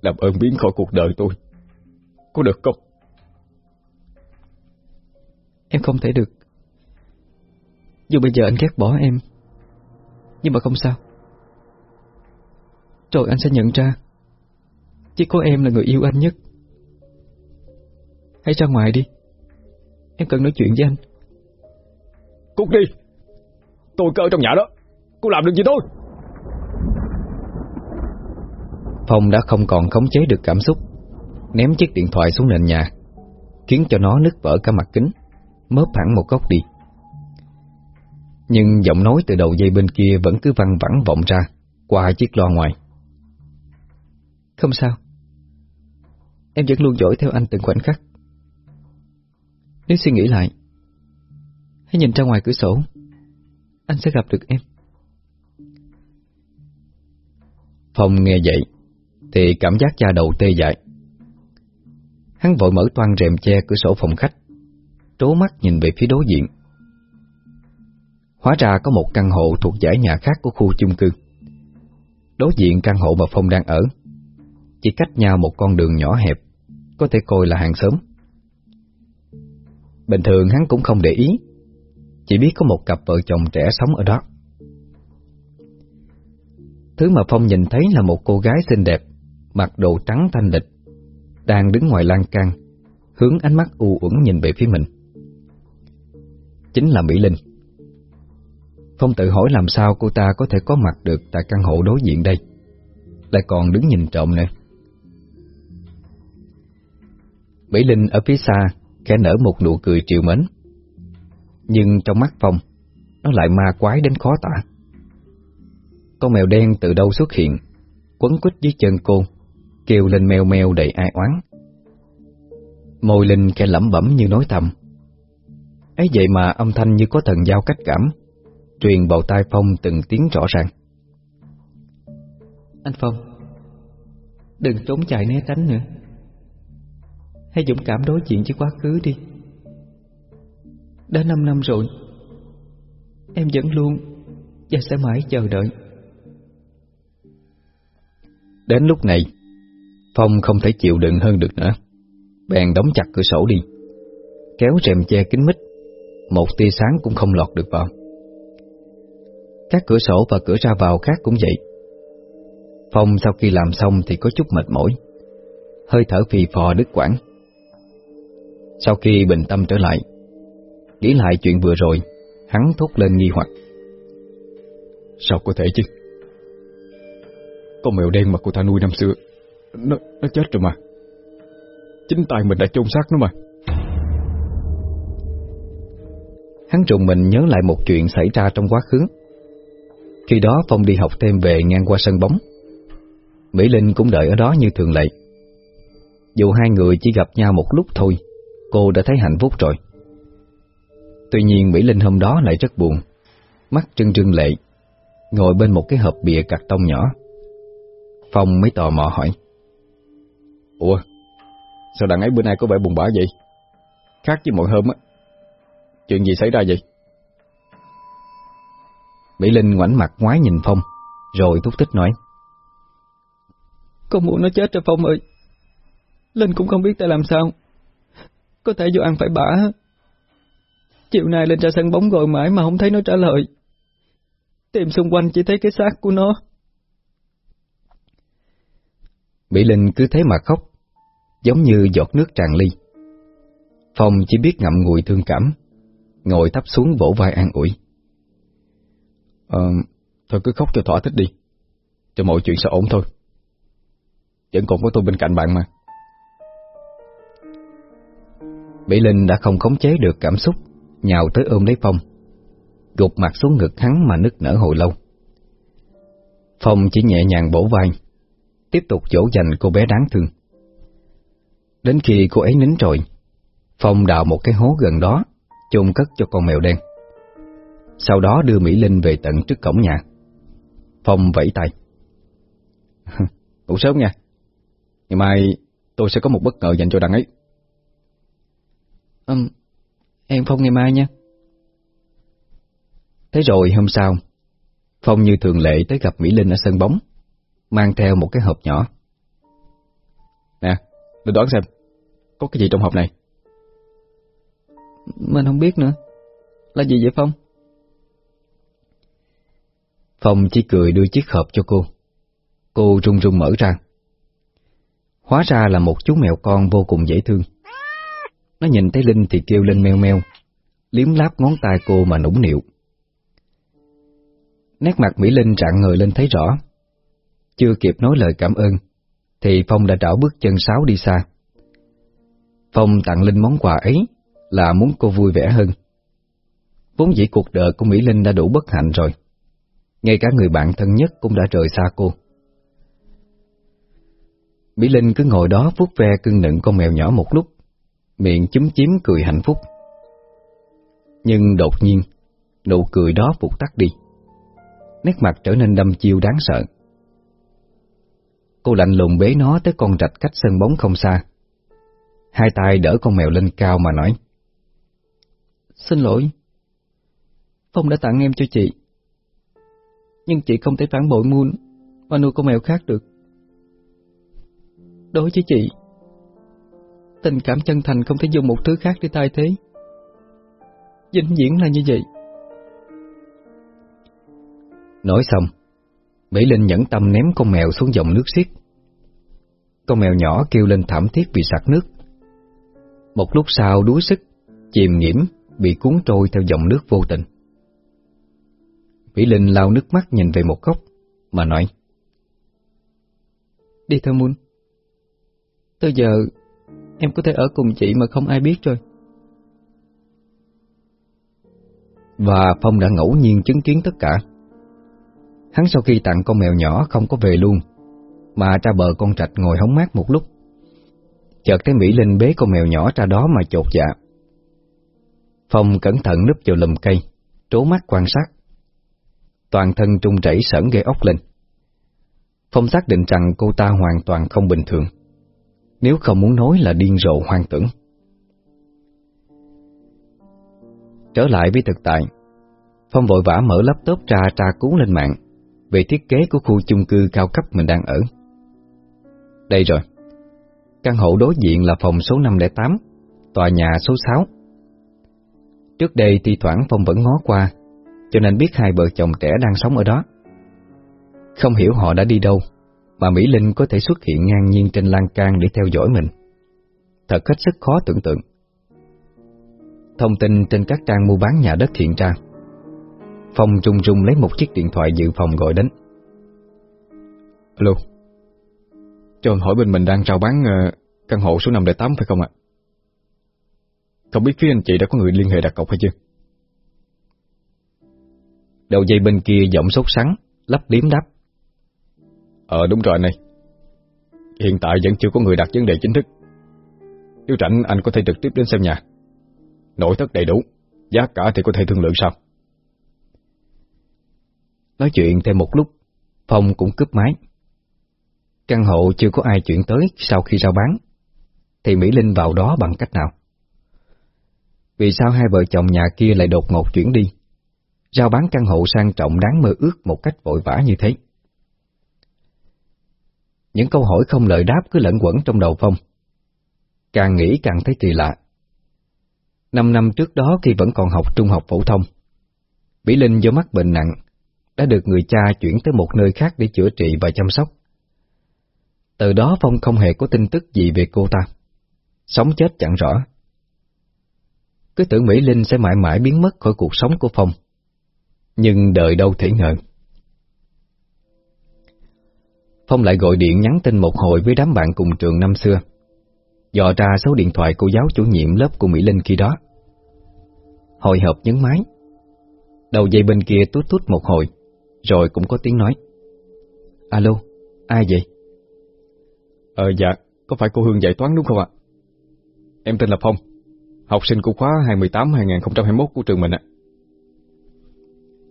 Làm ơn biến khỏi cuộc đời tôi. Có được không? Em không thể được. Dù bây giờ anh ghét bỏ em Nhưng mà không sao. Rồi anh sẽ nhận ra Chỉ có em là người yêu anh nhất. Hãy ra ngoài đi. Em cần nói chuyện với anh. Cút đi. Tôi cơ trong nhà đó. Cô làm được gì tôi? Phong đã không còn khống chế được cảm xúc. Ném chiếc điện thoại xuống nền nhà Khiến cho nó nứt vỡ cả mặt kính Mớp hẳn một góc đi. Nhưng giọng nói từ đầu dây bên kia Vẫn cứ văng vẳng vọng ra Qua chiếc loa ngoài. Không sao. Em vẫn luôn dõi theo anh từng khoảnh khắc. Nếu suy nghĩ lại, Hãy nhìn ra ngoài cửa sổ. Anh sẽ gặp được em. Phong nghe vậy Thì cảm giác da đầu tê dại. Hắn vội mở toan rèm che cửa sổ phòng khách. Trố mắt nhìn về phía đối diện. Hóa ra có một căn hộ thuộc giải nhà khác của khu chung cư. Đối diện căn hộ mà Phong đang ở, Chỉ cách nhau một con đường nhỏ hẹp, Có thể coi là hàng xóm. Bình thường hắn cũng không để ý, Chỉ biết có một cặp vợ chồng trẻ sống ở đó. Thứ mà Phong nhìn thấy là một cô gái xinh đẹp, Mặc đồ trắng thanh lịch, Đang đứng ngoài lan can, Hướng ánh mắt u uẩn nhìn về phía mình. Chính là Mỹ Linh. Phong tự hỏi làm sao cô ta có thể có mặt được Tại căn hộ đối diện đây. Lại còn đứng nhìn trộm nữa. Mỹ Linh ở phía xa, Khẽ nở một nụ cười triều mến. Nhưng trong mắt Phong, Nó lại ma quái đến khó tả. Con mèo đen từ đâu xuất hiện, Quấn quýt dưới chân cô, Kêu lên meo meo đầy ai oán. Môi Linh khẽ lẩm bẩm như nói thầm ấy vậy mà âm thanh như có thần giao cách cảm Truyền vào tai Phong từng tiếng rõ ràng. Anh Phong Đừng trốn chạy né tránh nữa. Hãy dũng cảm đối diện với quá khứ đi. Đã 5 năm rồi Em vẫn luôn Và sẽ mãi chờ đợi. Đến lúc này Phong không thể chịu đựng hơn được nữa. Bèn đóng chặt cửa sổ đi Kéo rèm che kính mít một tia sáng cũng không lọt được vào. Các cửa sổ và cửa ra vào khác cũng vậy. Phong sau khi làm xong thì có chút mệt mỏi. Hơi thở phì phò đứt quãng. Sau khi bình tâm trở lại Nghĩ lại chuyện vừa rồi Hắn thốt lên nghi hoặc. Sao có thể chứ? Con mèo đen mà cô ta nuôi năm xưa Nó, nó chết rồi mà. Chính tay mình đã chôn xác nó mà. Hắn trùng mình nhớ lại một chuyện xảy ra trong quá khứ. Khi đó Phong đi học thêm về ngang qua sân bóng. Mỹ Linh cũng đợi ở đó như thường lệ. Dù hai người chỉ gặp nhau một lúc thôi, Cô đã thấy hạnh phúc rồi. Tuy nhiên Mỹ Linh hôm đó lại rất buồn, Mắt trưng trưng lệ, Ngồi bên một cái hộp bìa cạc tông nhỏ. Phong mới tò mò hỏi, Ủa, Sao đàn ấy bữa nay có vẻ buồn bã vậy? Khác với mọi hôm á. Chuyện gì xảy ra vậy? Mỹ Linh ngoảnh mặt ngoái nhìn Phong Rồi thúc thích nói. Con muốn nó chết rồi Phong ơi. Linh cũng không biết tại làm sao. Có thể do ăn phải bả. Chiều nay lên ra sân bóng gọi mãi mà không thấy nó trả lời. Tìm xung quanh chỉ thấy cái xác của nó. Mỹ Linh cứ thế mà khóc Giống như giọt nước tràn ly. Phong chỉ biết ngậm ngùi thương cảm Ngồi thấp xuống vỗ vai an ủi. Ờ, thôi cứ khóc cho thỏa thích đi. Cho mọi chuyện sẽ ổn thôi. Vẫn còn có tôi bên cạnh bạn mà. Mỹ Linh đã không khống chế được cảm xúc nhào tới ôm lấy Phong, gục mặt xuống ngực hắn mà nức nở hồi lâu. Phong chỉ nhẹ nhàng bổ vai, tiếp tục dỗ dành cô bé đáng thương. Đến khi cô ấy nín rồi, Phong đào một cái hố gần đó, chôn cất cho con mèo đen. Sau đó đưa Mỹ Linh về tận trước cổng nhà. Phong vẫy tay. Ngủ sớm nha. Ngày mai tôi sẽ có một bất ngờ dành cho đằng ấy. Um, em Phong ngày mai nha. Thế rồi hôm sau, Phong như thường lệ tới gặp Mỹ Linh ở sân bóng, mang theo một cái hộp nhỏ. Nè, tôi đoán xem, có cái gì trong hộp này? Mình không biết nữa. Là gì vậy Phong? Phong chỉ cười đưa chiếc hộp cho cô. Cô run run mở ra. Hóa ra là một chú mèo con vô cùng dễ thương. Nó nhìn thấy Linh thì kêu lên meo meo, liếm láp ngón tay cô mà nũng nịu. Nét mặt Mỹ Linh trạng người lên thấy rõ. Chưa kịp nói lời cảm ơn, thì Phong đã đảo bước chân sáo đi xa. Phong tặng Linh món quà ấy là muốn cô vui vẻ hơn. Vốn dĩ cuộc đời của Mỹ Linh đã đủ bất hạnh rồi. Ngay cả người bạn thân nhất cũng đã rời xa cô. Mỹ Linh cứ ngồi đó vuốt ve cưng nựng con mèo nhỏ một lúc, miệng chúm chím cười hạnh phúc. Nhưng đột nhiên, nụ cười đó vụt tắt đi. Nét mặt trở nên đâm chiêu đáng sợ. Cô lạnh lùng bế nó tới con rạch cách sân bóng không xa. Hai tay đỡ con mèo lên cao mà nói. Xin lỗi. Phong đã tặng em cho chị. Nhưng chị không thể phản bội Moon và nuôi con mèo khác được. Đối với chị, tình cảm chân thành không thể dùng một thứ khác để thay thế. Vĩnh viễn là như vậy. Nói xong, Mỹ Linh nhẫn tâm ném con mèo xuống dòng nước xiết. Con mèo nhỏ kêu lên thảm thiết vì sặc nước. Một lúc sau đuối sức, chìm nghiễm, bị cuốn trôi theo dòng nước vô tình. Vĩ Linh lau nước mắt nhìn về một góc, mà nói. Đi theo Moon. Tới giờ, em có thể ở cùng chị mà không ai biết rồi. Và Phong đã ngẫu nhiên chứng kiến tất cả. Hắn sau khi tặng con mèo nhỏ không có về luôn, mà ra bờ con trạch ngồi hóng mát một lúc. Chợt thấy Mỹ Linh bế con mèo nhỏ ra đó mà chột dạ. Phong cẩn thận núp vào lùm cây, trố mắt quan sát. Toàn thân trung chảy sởn gây ốc lên. Phong xác định rằng cô ta hoàn toàn không bình thường, nếu không muốn nói là điên rồ hoang tưởng. Trở lại với thực tại, Phong vội vã mở laptop ra tra cứu lên mạng về thiết kế của khu chung cư cao cấp mình đang ở. Đây rồi. Căn hộ đối diện là phòng số 508, tòa nhà số 6. Trước đây thi thoảng Phong vẫn ngó qua, cho nên biết hai vợ chồng trẻ đang sống ở đó. Không hiểu họ đã đi đâu, mà Mỹ Linh có thể xuất hiện ngang nhiên trên lan can để theo dõi mình. Thật hết sức khó tưởng tượng. Thông tin trên các trang mua bán nhà đất hiện ra. Phong rung rung lấy một chiếc điện thoại dự phòng gọi đến. Alo, cho hỏi bên mình đang chào bán uh, căn hộ số 508 phải không ạ? Không biết phía anh chị đã có người liên hệ đặt cọc hay chưa? Đầu dây bên kia giọng sốt sắng, lắp liếm đáp. Ờ đúng rồi này. Hiện tại vẫn chưa có người đặt vấn đề chính thức. Nếu rảnh anh có thể trực tiếp đến xem nhà. Nội thất đầy đủ, giá cả thì có thể thương lượng sau. Nói chuyện thêm một lúc, Phong cũng cướp máy. Căn hộ chưa có ai chuyển tới sau khi rao bán, thì Mỹ Linh vào đó bằng cách nào? Vì sao hai vợ chồng nhà kia lại đột ngột chuyển đi? Rao bán căn hộ sang trọng đáng mơ ước một cách vội vã như thế. Những câu hỏi không lời đáp cứ lẫn quẩn trong đầu Phong. Càng nghĩ càng thấy kỳ lạ. Năm năm trước đó khi vẫn còn học trung học phổ thông, Mỹ Linh do mắc bệnh nặng, đã được người cha chuyển tới một nơi khác để chữa trị và chăm sóc. Từ đó Phong không hề có tin tức gì về cô ta. Sống chết chẳng rõ. Cứ tưởng Mỹ Linh sẽ mãi mãi biến mất khỏi cuộc sống của Phong. Nhưng đời đâu thể ngờ. Phong lại gọi điện nhắn tin một hồi với đám bạn cùng trường năm xưa. Dò ra số điện thoại cô giáo chủ nhiệm lớp của Mỹ Linh khi đó. Hồi hộp nhấn máy Đầu dây bên kia tút tút một hồi Rồi cũng có tiếng nói Alo, ai vậy? Ờ dạ, có phải cô Hương dạy toán đúng không ạ? Em tên là Phong Học sinh của khóa 2018-2021 của trường mình ạ.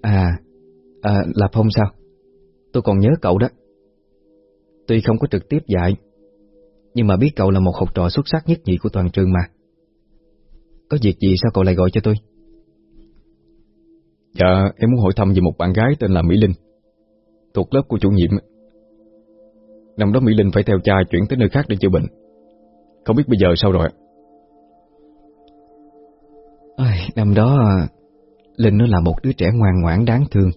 À, à, là Phong sao? Tôi còn nhớ cậu đó. Tuy không có trực tiếp dạy Nhưng mà biết cậu là một học trò xuất sắc nhất nhị của toàn trường mà. Có việc gì sao cậu lại gọi cho tôi? Dạ, em muốn hỏi thăm về một bạn gái tên là Mỹ Linh Thuộc lớp của chủ nhiệm. Năm đó Mỹ Linh phải theo cha chuyển tới nơi khác để chữa bệnh. Không biết bây giờ sao rồi Ôi, Năm đó à, Linh nó là một đứa trẻ ngoan ngoãn đáng thương.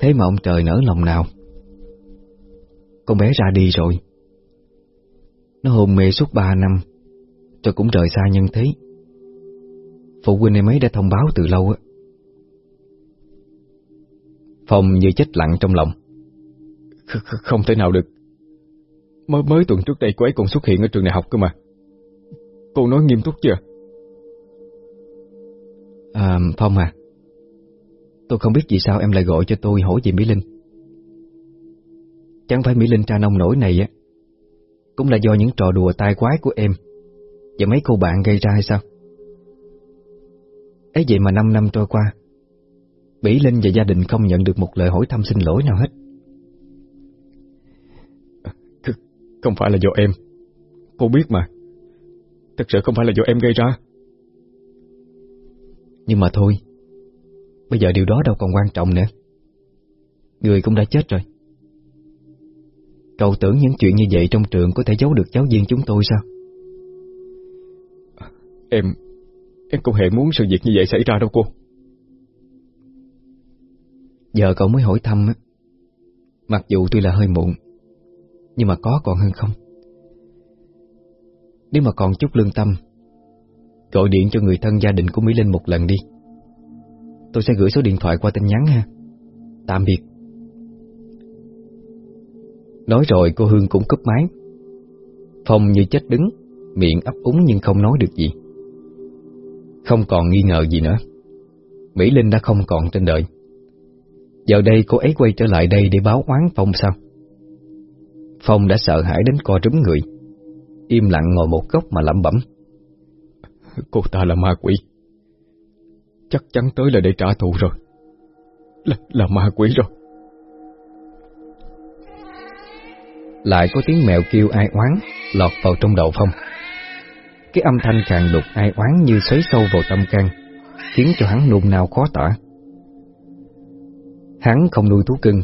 Thế mà ông trời nở lòng nào? Con bé ra đi rồi. Nó hôn mê suốt ba năm, Rồi cũng rời xa nhân thế. Phụ huynh em ấy đã thông báo từ lâu á. Phong như chết lặng trong lòng. Không thể nào được. Mới mới tuần trước đây cô ấy còn xuất hiện ở trường đại học cơ mà. Cô nói nghiêm túc chưa? À Phong à. Tôi không biết vì sao em lại gọi cho tôi hỏi về Mỹ Linh. Chẳng phải Mỹ Linh tra nông nổi này á. Cũng là do những trò đùa tai quái của em Và mấy cô bạn gây ra hay sao? Ấy vậy mà 5 năm trôi qua, Mỹ Linh và gia đình không nhận được một lời hỏi thăm xin lỗi nào hết. Không phải là do em. Cô biết mà. Thật sự không phải là do em gây ra. Nhưng mà thôi Bây giờ điều đó đâu còn quan trọng nữa. Người cũng đã chết rồi. Cậu tưởng những chuyện như vậy trong trường Có thể giấu được giáo viên chúng tôi sao? Em Em không hề muốn sự việc như vậy xảy ra đâu cô. Giờ cậu mới hỏi thăm Mặc dù tuy là hơi muộn Nhưng mà có còn hơn không? Nếu mà còn chút lương tâm Gọi điện cho người thân gia đình của Mỹ Linh một lần đi. Tôi sẽ gửi số điện thoại qua tin nhắn ha. Tạm biệt. Nói rồi cô Hương cũng cúp máy. Phong như chết đứng, Miệng ấp úng nhưng không nói được gì. Không còn nghi ngờ gì nữa. Mỹ Linh đã không còn trên đời. Giờ đây cô ấy quay trở lại đây để báo oán Phong sao? Phong đã sợ hãi đến co rúm người. Im lặng ngồi một góc mà lẩm bẩm. Cô ta là ma quỷ. Chắc chắn tới là để trả thù rồi. Là, là ma quỷ rồi. Lại có tiếng mèo kêu ai oán Lọt vào trong đầu Phong. Cái âm thanh càng đục ai oán như xoáy sâu vào tâm can Khiến cho hắn nôn nao khó tả. Hắn không nuôi thú cưng.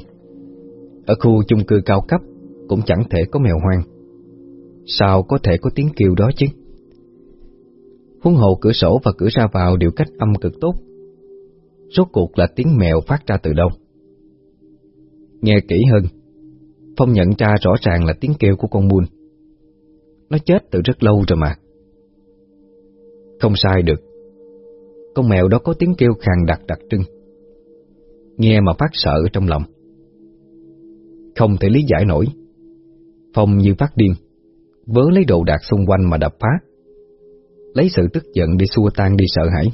Ở khu chung cư cao cấp Cũng chẳng thể có mèo hoang. Sao có thể có tiếng kêu đó chứ? Huống hồ cửa sổ và cửa ra vào đều cách âm cực tốt. Rốt cuộc là tiếng mèo phát ra từ đâu? Nghe kỹ hơn, Phong nhận ra rõ ràng là tiếng kêu của con buôn Nó chết từ rất lâu rồi mà. Không sai được. Con mèo đó có tiếng kêu khàn đặc đặc trưng. Nghe mà phát sợ trong lòng. Không thể lý giải nổi. Phong như phát điên, Vớ lấy đồ đạc xung quanh mà đập phá. Lấy sự tức giận đi xua tan đi sợ hãi.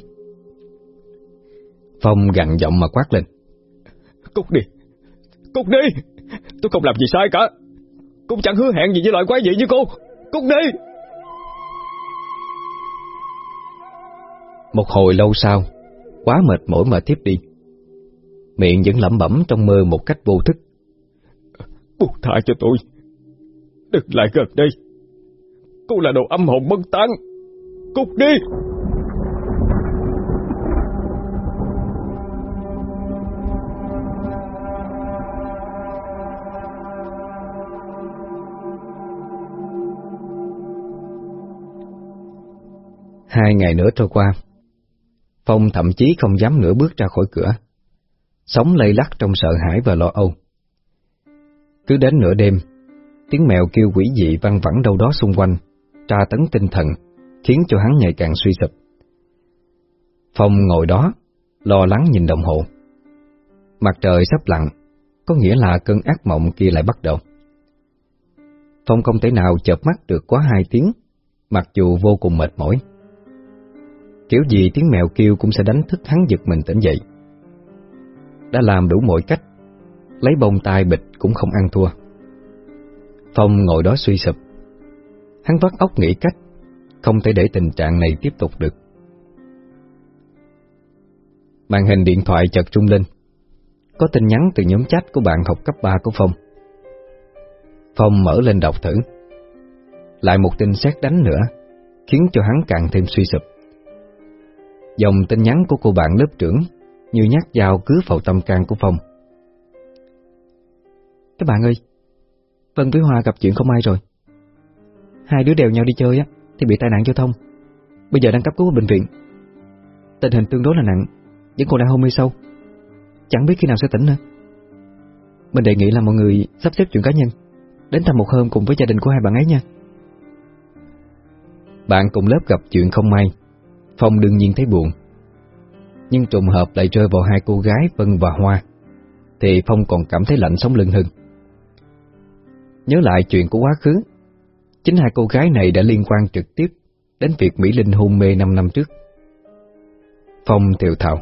Phong gằn giọng mà quát lên. Cút đi. Cút đi. Tôi không làm gì sai cả. Cũng chẳng hứa hẹn gì với loại quái dị như cô. Cút đi. Một hồi lâu sau Quá mệt mỏi mà tiếp đi. Miệng vẫn lẩm bẩm trong mơ một cách vô thức. Buông tha cho tôi. Đừng lại gần đây. Cô là đồ âm hồn bất tán Cút đi. Hai ngày nữa trôi qua. Phong thậm chí không dám nửa bước ra khỏi cửa. Sống lây lắc trong sợ hãi và lo âu. Cứ đến nửa đêm, Tiếng mèo kêu quỷ dị văng vẳng đâu đó xung quanh, Tra tấn tinh thần. Khiến cho hắn ngày càng suy sụp. Phong ngồi đó, Lo lắng nhìn đồng hồ. Mặt trời sắp lặn, Có nghĩa là cơn ác mộng kia lại bắt đầu. Phong không thể nào chợp mắt được quá hai tiếng, Mặc dù vô cùng mệt mỏi. Kiểu gì tiếng mèo kêu cũng sẽ đánh thức hắn giật mình tỉnh dậy. Đã làm đủ mọi cách, Lấy bông tai bịch cũng không ăn thua. Phong ngồi đó suy sụp. Hắn vắt óc nghĩ cách không thể để tình trạng này tiếp tục được. Màn hình điện thoại chợt trung lên. Có tin nhắn từ nhóm chat của bạn học cấp 3 của Phong. Phong mở lên đọc thử. Lại một tin xét đánh nữa, Khiến cho hắn càng thêm suy sụp. Dòng tin nhắn của cô bạn lớp trưởng, Như nhát dao cứ vào tâm can của Phong. Các bạn ơi, Vân với Hoa gặp chuyện không ai rồi. Hai đứa đều nhau đi chơi á. Thì bị tai nạn giao thông. Bây giờ đang cấp cứu ở bệnh viện. Tình hình tương đối là nặng Vẫn còn đang hôn mê sâu. Chẳng biết khi nào sẽ tỉnh nữa. Mình đề nghị là mọi người sắp xếp chuyện cá nhân, Đến thăm một hôm cùng với gia đình của hai bạn ấy nha. Bạn cùng lớp gặp chuyện không may. Phong đương nhiên thấy buồn. Nhưng trùng hợp lại rơi vào hai cô gái Vân và Hoa, Thì Phong còn cảm thấy lạnh sống lưng hơn. Nhớ lại chuyện của quá khứ Chính hai cô gái này đã liên quan trực tiếp Đến việc Mỹ Linh hôn mê 5 năm trước. Phong tiều thào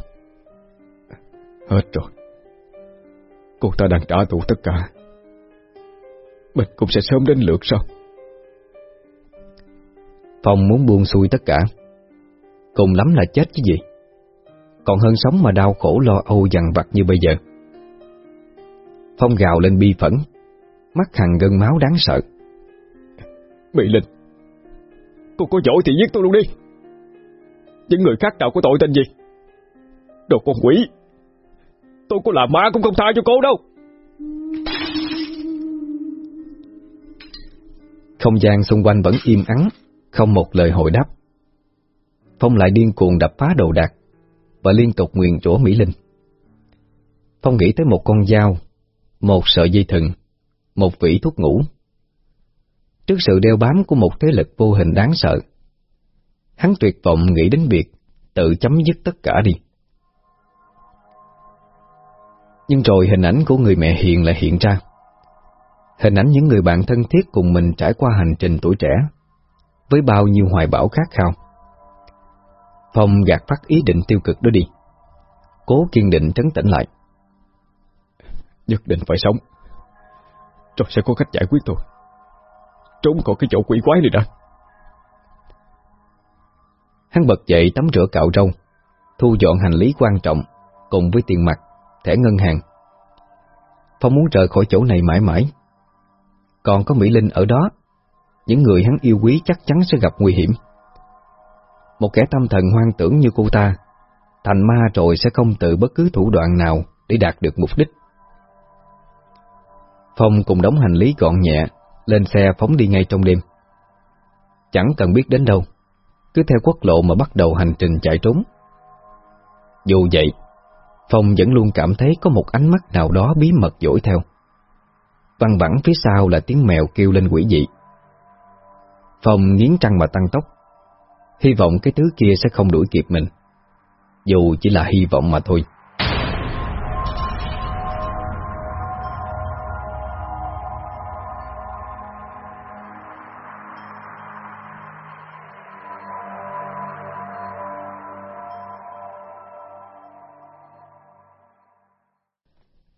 Hết rồi. Cô ta đang trả thù tất cả. Mình cũng sẽ sớm đến lượt sao Phong muốn buông xuôi tất cả. Cùng lắm là chết chứ gì. Còn hơn sống mà đau khổ lo âu dằn vặt như bây giờ. Phong gào lên bi phẫn. Mắt hằng gân máu đáng sợ Mỹ Linh Cô có giỏi thì giết tôi luôn đi. Những người khác nào có tội tên gì? Đồ con quỷ. Tôi có làm ma cũng không tha cho cô đâu. Không gian xung quanh vẫn im ắng, Không một lời hồi đáp. Phong lại điên cuồng đập phá đồ đạc Và liên tục nguyền rủa Mỹ Linh. Phong nghĩ tới một con dao, Một sợi dây thừng, Một vỉ thuốc ngủ. Trước sự đeo bám của một thế lực vô hình đáng sợ. Hắn tuyệt vọng nghĩ đến việc Tự chấm dứt tất cả đi. Nhưng rồi hình ảnh của người mẹ hiền lại hiện ra. Hình ảnh những người bạn thân thiết cùng mình trải qua hành trình tuổi trẻ, Với bao nhiêu hoài bão khát khao. Phong gạt phát ý định tiêu cực đó đi. Cố kiên định trấn tĩnh lại. Nhất định phải sống. Rồi sẽ có cách giải quyết tôi Trốn khỏi cái chỗ quỷ quái này đã. Hắn bật dậy tắm rửa cạo râu Thu dọn hành lý quan trọng Cùng với tiền mặt, thẻ ngân hàng. Phong muốn rời khỏi chỗ này mãi mãi. Còn có Mỹ Linh ở đó Những người hắn yêu quý chắc chắn sẽ gặp nguy hiểm. Một kẻ tâm thần hoang tưởng như cô ta Thành ma rồi sẽ không tự bất cứ thủ đoạn nào Để đạt được mục đích. Phong cùng đóng hành lý gọn nhẹ lên xe phóng đi ngay trong đêm. Chẳng cần biết đến đâu, Cứ theo quốc lộ mà bắt đầu hành trình chạy trốn. Dù vậy, Phong vẫn luôn cảm thấy có một ánh mắt nào đó bí mật dỗi theo. Văn vẳng phía sau là tiếng mèo kêu lên quỷ dị. Phong nghiến răng mà tăng tốc, Hy vọng cái thứ kia sẽ không đuổi kịp mình. Dù chỉ là hy vọng mà thôi.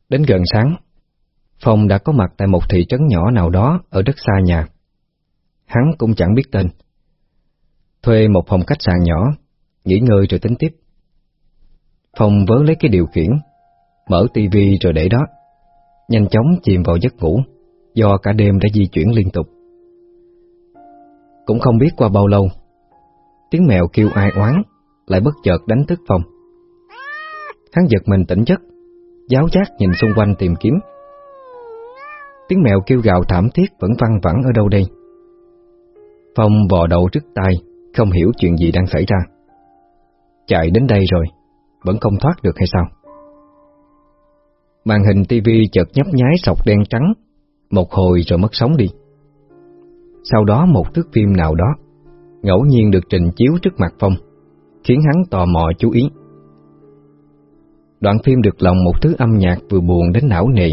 Đến gần sáng, Phong đã có mặt tại một thị trấn nhỏ nào đó ở rất xa nhà. Hắn cũng chẳng biết tên. Thuê một phòng khách sạn nhỏ, nghỉ ngơi rồi tính tiếp. Phong vớ lấy cái điều khiển, mở tivi rồi để đó, nhanh chóng chìm vào giấc ngủ do cả đêm đã di chuyển liên tục. Cũng không biết qua bao lâu, tiếng mèo kêu ai oán lại bất chợt đánh thức Phong. Hắn giật mình tỉnh giấc giáo giác nhìn xung quanh tìm kiếm. Tiếng mèo kêu gào thảm thiết vẫn văng vẳng ở đâu đây. Phong vò đầu trước tay, không hiểu chuyện gì đang xảy ra. Chạy đến đây rồi, vẫn không thoát được hay sao? Màn hình tivi chợt nhấp nháy sọc đen trắng, một hồi rồi mất sóng đi. Sau đó một thước phim nào đó, ngẫu nhiên được trình chiếu trước mặt Phong, khiến hắn tò mò chú ý. Đoạn phim được lòng một thứ âm nhạc vừa buồn đến não nề,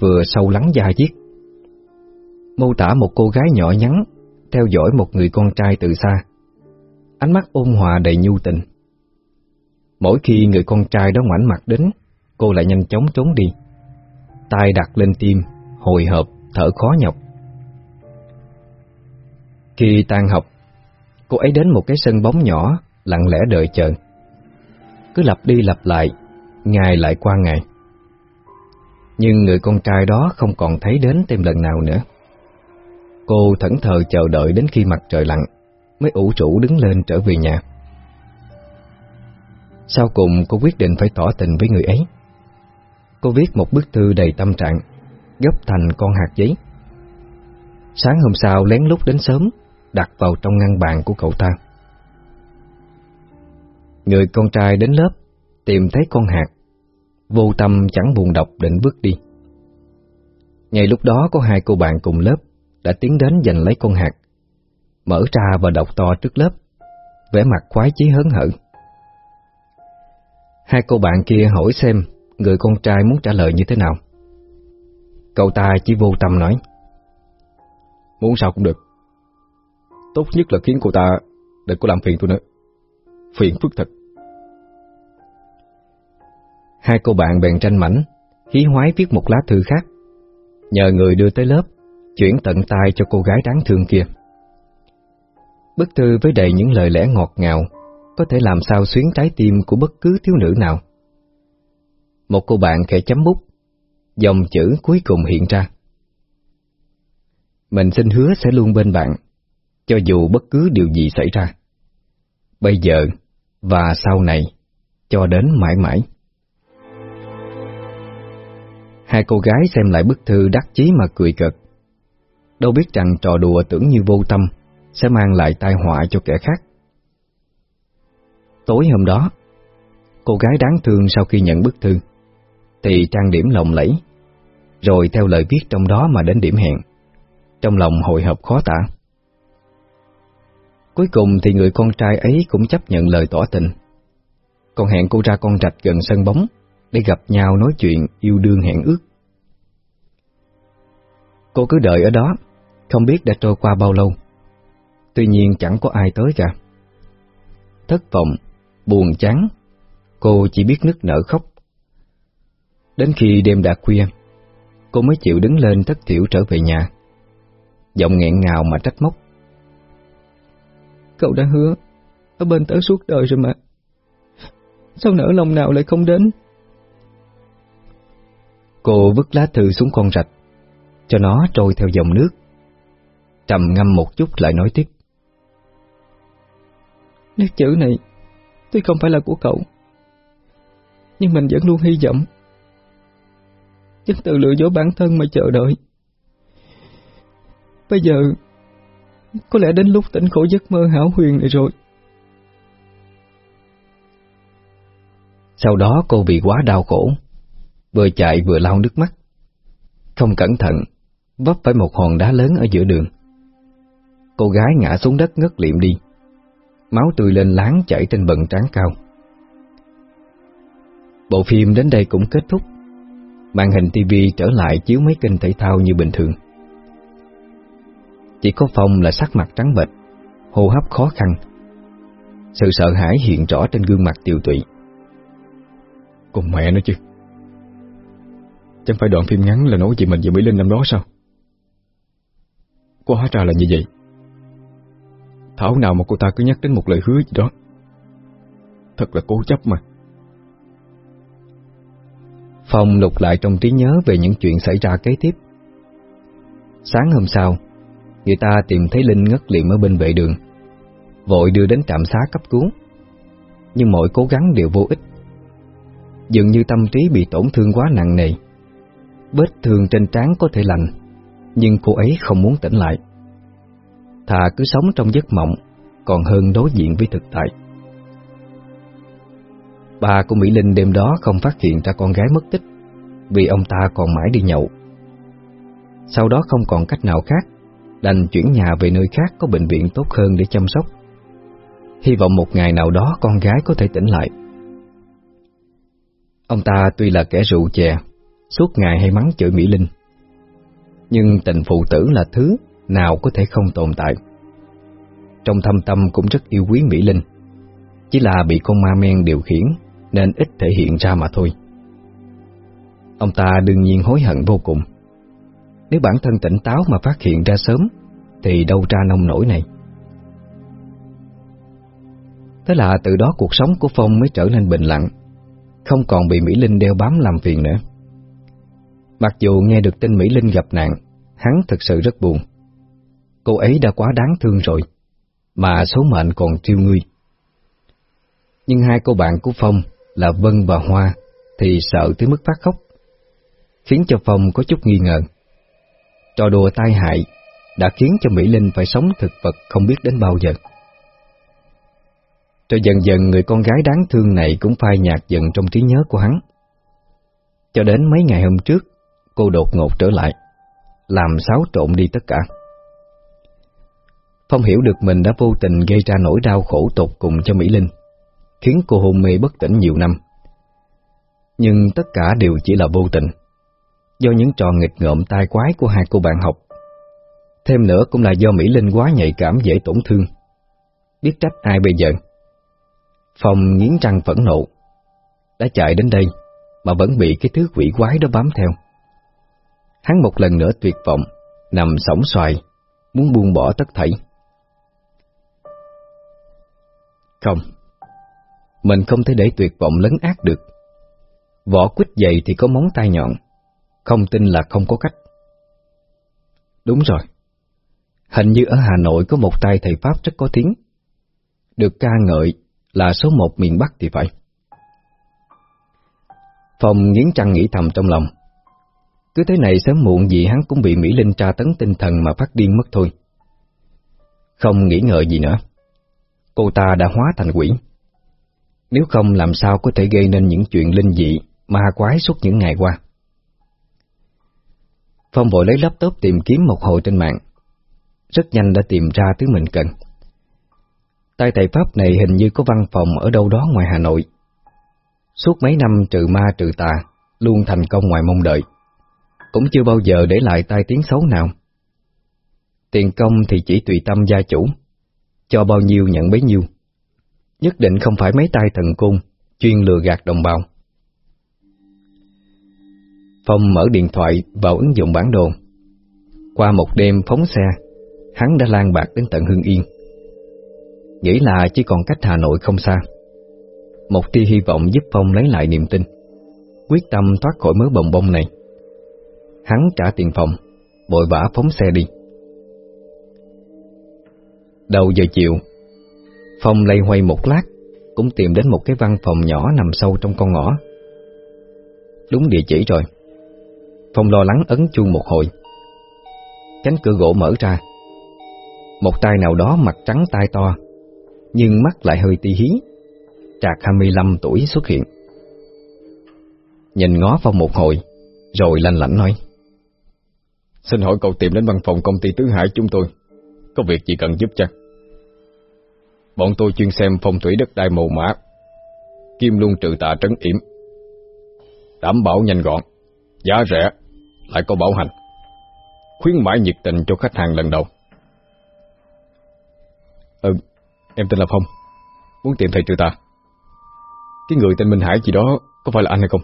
vừa sâu lắng da diết. Mô tả một cô gái nhỏ nhắn theo dõi một người con trai từ xa, Ánh mắt ôn hòa đầy nhu tình. Mỗi khi người con trai đó ngoảnh mặt đến Cô lại nhanh chóng trốn đi. Tay đặt lên tim Hồi hộp, thở khó nhọc. Khi tan học Cô ấy đến một cái sân bóng nhỏ Lặng lẽ đợi chờ. Cứ lặp đi lặp lại Ngày lại qua ngày Nhưng người con trai đó không còn thấy đến thêm lần nào nữa. Cô thẫn thờ chờ đợi đến khi mặt trời lặn, Mới ủ trụ đứng lên trở về nhà. Sau cùng, cô quyết định phải tỏ tình với người ấy. Cô viết một bức thư đầy tâm trạng, Gấp thành con hạt giấy. Sáng hôm sau, lén lút đến sớm, Đặt vào trong ngăn bàn của cậu ta. Người con trai đến lớp, Tìm thấy con hạt Vô tâm chẳng buồn đọc định bước đi. Ngay lúc đó có hai cô bạn cùng lớp Đã tiến đến giành lấy con hạt. Mở ra và đọc to trước lớp, vẻ mặt khoái chí hớn hở. Hai cô bạn kia hỏi xem Người con trai muốn trả lời như thế nào. Cậu ta chỉ vô tâm nói, Muốn sao cũng được. Tốt nhất là khiến cô ta Đừng có làm phiền tôi nữa. Phiền phức thật. Hai cô bạn bèn tranh mảnh, Hí hoái viết một lá thư khác. Nhờ người đưa tới lớp, Chuyển tận tay cho cô gái đáng thương kia. Bức thư với đầy những lời lẽ ngọt ngào, Có thể làm sao xuyến trái tim của bất cứ thiếu nữ nào. Một cô bạn khẽ chấm bút, Dòng chữ cuối cùng hiện ra. Mình xin hứa sẽ luôn bên bạn, Cho dù bất cứ điều gì xảy ra. Bây giờ và sau này, Cho đến mãi mãi. Hai cô gái xem lại bức thư đắc chí mà cười cợt. Đâu biết rằng trò đùa tưởng như vô tâm Sẽ mang lại tai họa cho kẻ khác. Tối hôm đó, Cô gái đáng thương sau khi nhận bức thư, Thì trang điểm lộng lẫy, Rồi theo lời viết trong đó mà đến điểm hẹn. Trong lòng hồi hộp khó tả. Cuối cùng thì người con trai ấy cũng chấp nhận lời tỏ tình. Còn hẹn cô ra con rạch gần sân bóng để gặp nhau nói chuyện yêu đương hẹn ước. Cô cứ đợi ở đó Không biết đã trôi qua bao lâu. Tuy nhiên chẳng có ai tới cả. Thất vọng, buồn chán Cô chỉ biết nức nở khóc. Đến khi đêm đã khuya Cô mới chịu đứng lên thất thiểu trở về nhà. Giọng nghẹn ngào mà trách móc. Cậu đã hứa Ở bên tớ suốt đời rồi mà. Sao nỡ lòng nào lại không đến? Cô vứt lá thư xuống con rạch Cho nó trôi theo dòng nước. Trầm ngâm một chút lại nói tiếp. Nét chữ này Tuy không phải là của cậu Nhưng mình vẫn luôn hy vọng. Vẫn tự lựa dối bản thân mà chờ đợi. Bây giờ Có lẽ đến lúc tỉnh khỏi giấc mơ hảo huyền này rồi. Sau đó cô bị quá đau khổ Vừa chạy vừa lau nước mắt. Không cẩn thận, Vấp phải một hòn đá lớn ở giữa đường. Cô gái ngã xuống đất ngất liệm đi. Máu tươi lên láng chảy trên bận trán cao. Bộ phim đến đây cũng kết thúc. Màn hình TV trở lại chiếu mấy kênh thể thao như bình thường. Chỉ có Phong là sắc mặt trắng bệch, Hô hấp khó khăn. Sự sợ hãi hiện rõ trên gương mặt tiều tụy. Cùng mẹ nó chứ. Chẳng phải đoạn phim ngắn là nói chị mình và Mỹ Linh năm đó sao? Quá ra là như vậy. Thảo nào mà cô ta cứ nhắc đến một lời hứa gì đó. Thật là cố chấp mà. Phong lục lại trong trí nhớ về những chuyện xảy ra kế tiếp. Sáng hôm sau, Người ta tìm thấy Linh ngất liệm ở bên vệ đường, Vội đưa đến trạm xá cấp cứu. Nhưng mọi cố gắng đều vô ích. Dường như tâm trí bị tổn thương quá nặng nề. Vết thương trên trán có thể lành, Nhưng cô ấy không muốn tỉnh lại. Thà cứ sống trong giấc mộng, Còn hơn đối diện với thực tại. Ba của Mỹ Linh đêm đó không phát hiện ra con gái mất tích, Vì ông ta còn mãi đi nhậu. Sau đó không còn cách nào khác, Đành chuyển nhà về nơi khác có bệnh viện tốt hơn để chăm sóc. Hy vọng một ngày nào đó con gái có thể tỉnh lại. Ông ta tuy là kẻ rượu chè Suốt ngày hay mắng chửi Mỹ Linh Nhưng tình phụ tử là thứ Nào có thể không tồn tại trong thâm tâm cũng rất yêu quý Mỹ Linh. Chỉ là bị con ma men điều khiển nên ít thể hiện ra mà thôi. Ông ta đương nhiên hối hận vô cùng. Nếu bản thân tỉnh táo mà phát hiện ra sớm thì đâu ra nông nổi này. Thế là từ đó cuộc sống của Phong mới trở nên bình lặng, không còn bị Mỹ Linh đeo bám làm phiền nữa. Mặc dù nghe được tin Mỹ Linh gặp nạn, hắn thực sự rất buồn. Cô ấy đã quá đáng thương rồi, mà số mệnh còn triêu ngươi. Nhưng hai cô bạn của Phong là Vân và Hoa thì sợ tới mức phát khóc, khiến cho Phong có chút nghi ngờ. Trò đùa tai hại đã khiến cho Mỹ Linh phải sống thực vật không biết đến bao giờ. Rồi dần dần người con gái đáng thương này cũng phai nhạt dần trong trí nhớ của hắn. Cho đến mấy ngày hôm trước, cô đột ngột trở lại, làm xáo trộn đi tất cả. Phong hiểu được mình đã vô tình gây ra nỗi đau khổ tột cùng cho Mỹ Linh, khiến cô hôn mê bất tỉnh nhiều năm. Nhưng tất cả đều chỉ là vô tình, do những trò nghịch ngợm tai quái của hai cô bạn học. Thêm nữa cũng là do Mỹ Linh quá nhạy cảm dễ tổn thương. Biết trách ai bây giờ? Phong nghiến răng phẫn nộ. Đã chạy đến đây mà vẫn bị cái thứ quỷ quái đó bám theo. Hắn một lần nữa tuyệt vọng, nằm sóng xoài, muốn buông bỏ tất thảy. Không, mình không thể để tuyệt vọng lấn át được. Vỏ quýt dày thì có móng tay nhọn, không tin là không có cách. Đúng rồi, hình như ở Hà Nội có một tay thầy Pháp rất có tiếng, được ca ngợi là số một miền Bắc thì phải. Phong nghiến trăng nghĩ thầm trong lòng. Cứ thế này sớm muộn gì hắn cũng bị Mỹ Linh tra tấn tinh thần mà phát điên mất thôi. Không nghĩ ngợi gì nữa. Cô ta đã hóa thành quỷ. Nếu không làm sao có thể gây nên những chuyện linh dị, ma quái suốt những ngày qua. Phong vội lấy laptop tìm kiếm một hồi trên mạng. Rất nhanh đã tìm ra thứ mình cần. Tay thầy Pháp này hình như có văn phòng ở đâu đó ngoài Hà Nội. Suốt mấy năm trừ ma trừ tà, luôn thành công ngoài mong đợi. Cũng chưa bao giờ để lại tai tiếng xấu nào. Tiền công thì chỉ tùy tâm gia chủ, cho bao nhiêu nhận bấy nhiêu. Nhất định không phải mấy tay thần cung, chuyên lừa gạt đồng bào. Phong mở điện thoại vào ứng dụng bản đồ. Qua một đêm phóng xe, hắn đã lan bạc đến tận Hưng Yên. Nghĩ là chỉ còn cách Hà Nội không xa. Một tia hy vọng giúp Phong lấy lại niềm tin, quyết tâm thoát khỏi mớ bồng bông này. Hắn trả tiền phòng, bội bả phóng xe đi. Đầu giờ chiều, Phong lây hoay một lát, cũng tìm đến một cái văn phòng nhỏ nằm sâu trong con ngõ. Đúng địa chỉ rồi. Phong lo lắng ấn chuông một hồi. Cánh cửa gỗ mở ra. Một tay nào đó mặt trắng tai to, nhưng mắt lại hơi ti hí. Trạc 25 tuổi xuất hiện. Nhìn ngó Phong một hồi, rồi lanh lảnh nói. Xin hỏi cậu tìm đến văn phòng công ty Tứ Hải chúng tôi, có việc gì cần giúp chăng? Bọn tôi chuyên xem phong thủy đất đai màu mã, kim luôn trừ tà trấn yểm, đảm bảo nhanh gọn, giá rẻ, lại có bảo hành, khuyến mãi nhiệt tình cho khách hàng lần đầu. Ừ, em tên là Phong, muốn tìm thầy trừ tà. Cái người tên Minh Hải gì đó có phải là anh hay không?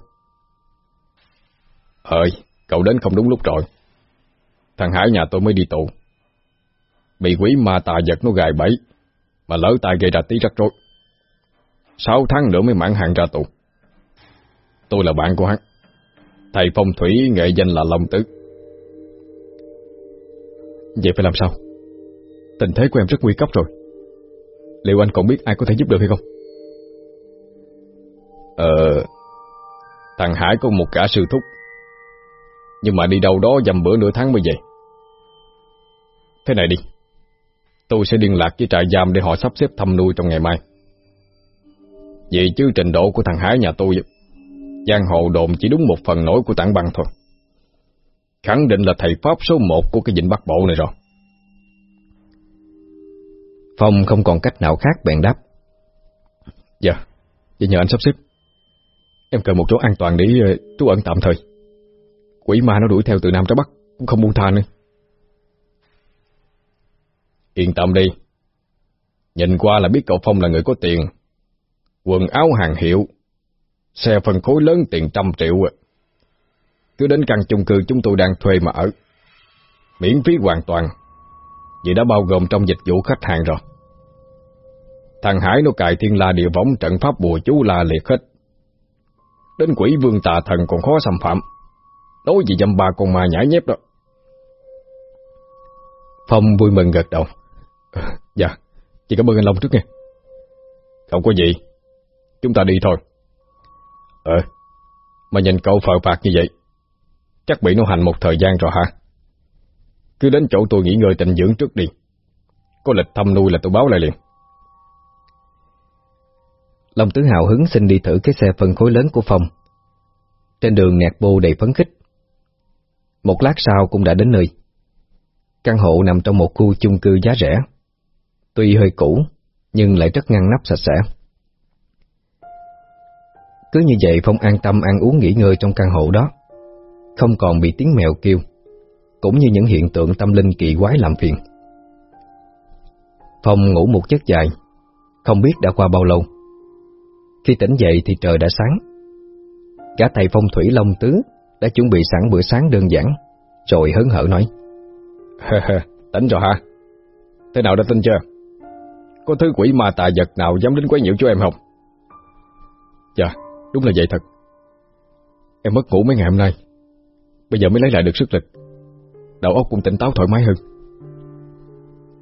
Ơi, cậu đến không đúng lúc rồi. Thằng Hải nhà tôi mới đi tù. Bị quỷ ma tà giật nó gài bẫy, mà lỡ tay gây ra tí rắc rối. Sáu tháng nữa mới mãn hạn ra tù. Tôi là bạn của hắn. Thầy phong thủy nghệ danh là Long Tứ. Vậy phải làm sao? Tình thế của em rất nguy cấp rồi. Liệu anh còn biết ai có thể giúp được hay không? Ờ... Thằng Hải có một cả sư thúc nhưng mà đi đâu đó dầm bữa nửa tháng mới về. Thế này đi Tôi sẽ liên lạc với trại giam Để họ sắp xếp thăm nuôi trong ngày mai. Vì chứ trình độ của thằng Hải nhà tôi Giang hồ đồn chỉ đúng một phần nổi của tảng băng thôi. Khẳng định là thầy Pháp số một Của cái vịnh Bắc Bộ này rồi. Phong không còn cách nào khác bèn đáp. Dạ Vậy nhờ anh sắp xếp. Em cần một chỗ an toàn để uh, trú ẩn tạm thời Quỷ ma nó đuổi theo từ Nam ra Bắc Cũng không buông tha nữa Yên tâm đi Nhìn qua là biết cậu Phong là người có tiền. Quần áo hàng hiệu, xe phân khối lớn tiền trăm triệu. Cứ đến căn chung cư chúng tôi đang thuê mà ở. Miễn phí hoàn toàn. vậy đã bao gồm trong dịch vụ khách hàng rồi. Thằng Hải nó cài thiên la địa võng trận pháp bùa chú la liệt hết. Đến quỷ vương tà thần còn khó xâm phạm. Nói gì dâm ba con ma nhảy nhép đó. Phong vui mừng gật đầu. Ờ, dạ, chị cảm ơn anh Long trước nghe. Không có gì, chúng ta đi thôi. Ờ, mà nhìn cậu phờ phạt như vậy, chắc bị nó hành một thời gian rồi hả? Cứ đến chỗ tôi nghỉ ngơi tịnh dưỡng trước đi. Có lịch thăm nuôi là tôi báo lại liền. Long Tứ Hào hứng xin đi thử cái xe phân khối lớn của Phong. Trên đường nẹt bô đầy phấn khích. Một lát sau cũng đã đến nơi. Căn hộ nằm trong một khu chung cư giá rẻ. Tuy hơi cũ, nhưng lại rất ngăn nắp sạch sẽ. Cứ như vậy Phong an tâm ăn uống nghỉ ngơi trong căn hộ đó. Không còn bị tiếng mèo kêu, cũng như những hiện tượng tâm linh kỳ quái làm phiền. Phong ngủ một giấc dài, không biết đã qua bao lâu. Khi tỉnh dậy thì trời đã sáng. Cả thầy phong thủy Long Tứ đã chuẩn bị sẵn bữa sáng đơn giản, rồi hớn hở nói. tỉnh rồi hả? Thế nào đã tin chưa? Có thứ quỷ ma tà vật nào dám đến quấy nhiễu cho em không? Dạ, đúng là vậy thật. Em mất ngủ mấy ngày hôm nay. Bây giờ mới lấy lại được sức lực. Đầu óc cũng tỉnh táo thoải mái hơn.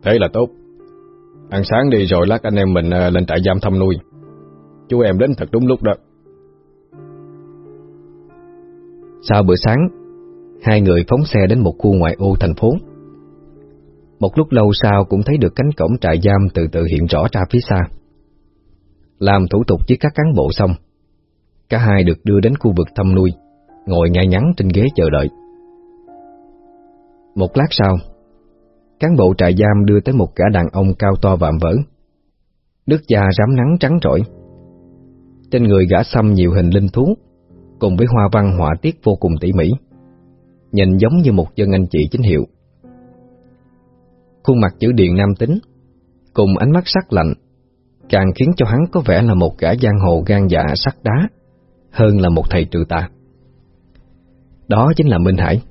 Thế là tốt. Ăn sáng đi rồi lát anh em mình à, lên trại giam thăm nuôi. Chú em đến thật đúng lúc đó. Sau bữa sáng, hai người phóng xe đến một khu ngoại ô thành phố. Một lúc lâu sau cũng thấy được cánh cổng trại giam từ từ hiện rõ ra phía xa. Làm thủ tục với các cán bộ xong, cả hai được đưa đến khu vực thăm nuôi, ngồi ngay ngắn trên ghế chờ đợi. Một lát sau, cán bộ trại giam đưa tới một gã đàn ông cao to vạm vỡ. Nước da rám nắng trắng trỗi, Trên người gã xăm nhiều hình linh thú, cùng với hoa văn họa tiết vô cùng tỉ mỉ. Nhìn giống như một dân anh chị chính hiệu. Khuôn mặt chữ điện nam tính, cùng ánh mắt sắc lạnh, càng khiến cho hắn có vẻ là một gã giang hồ gan dạ sắt đá, hơn là một thầy trừ tà. Đó chính là Minh Hải,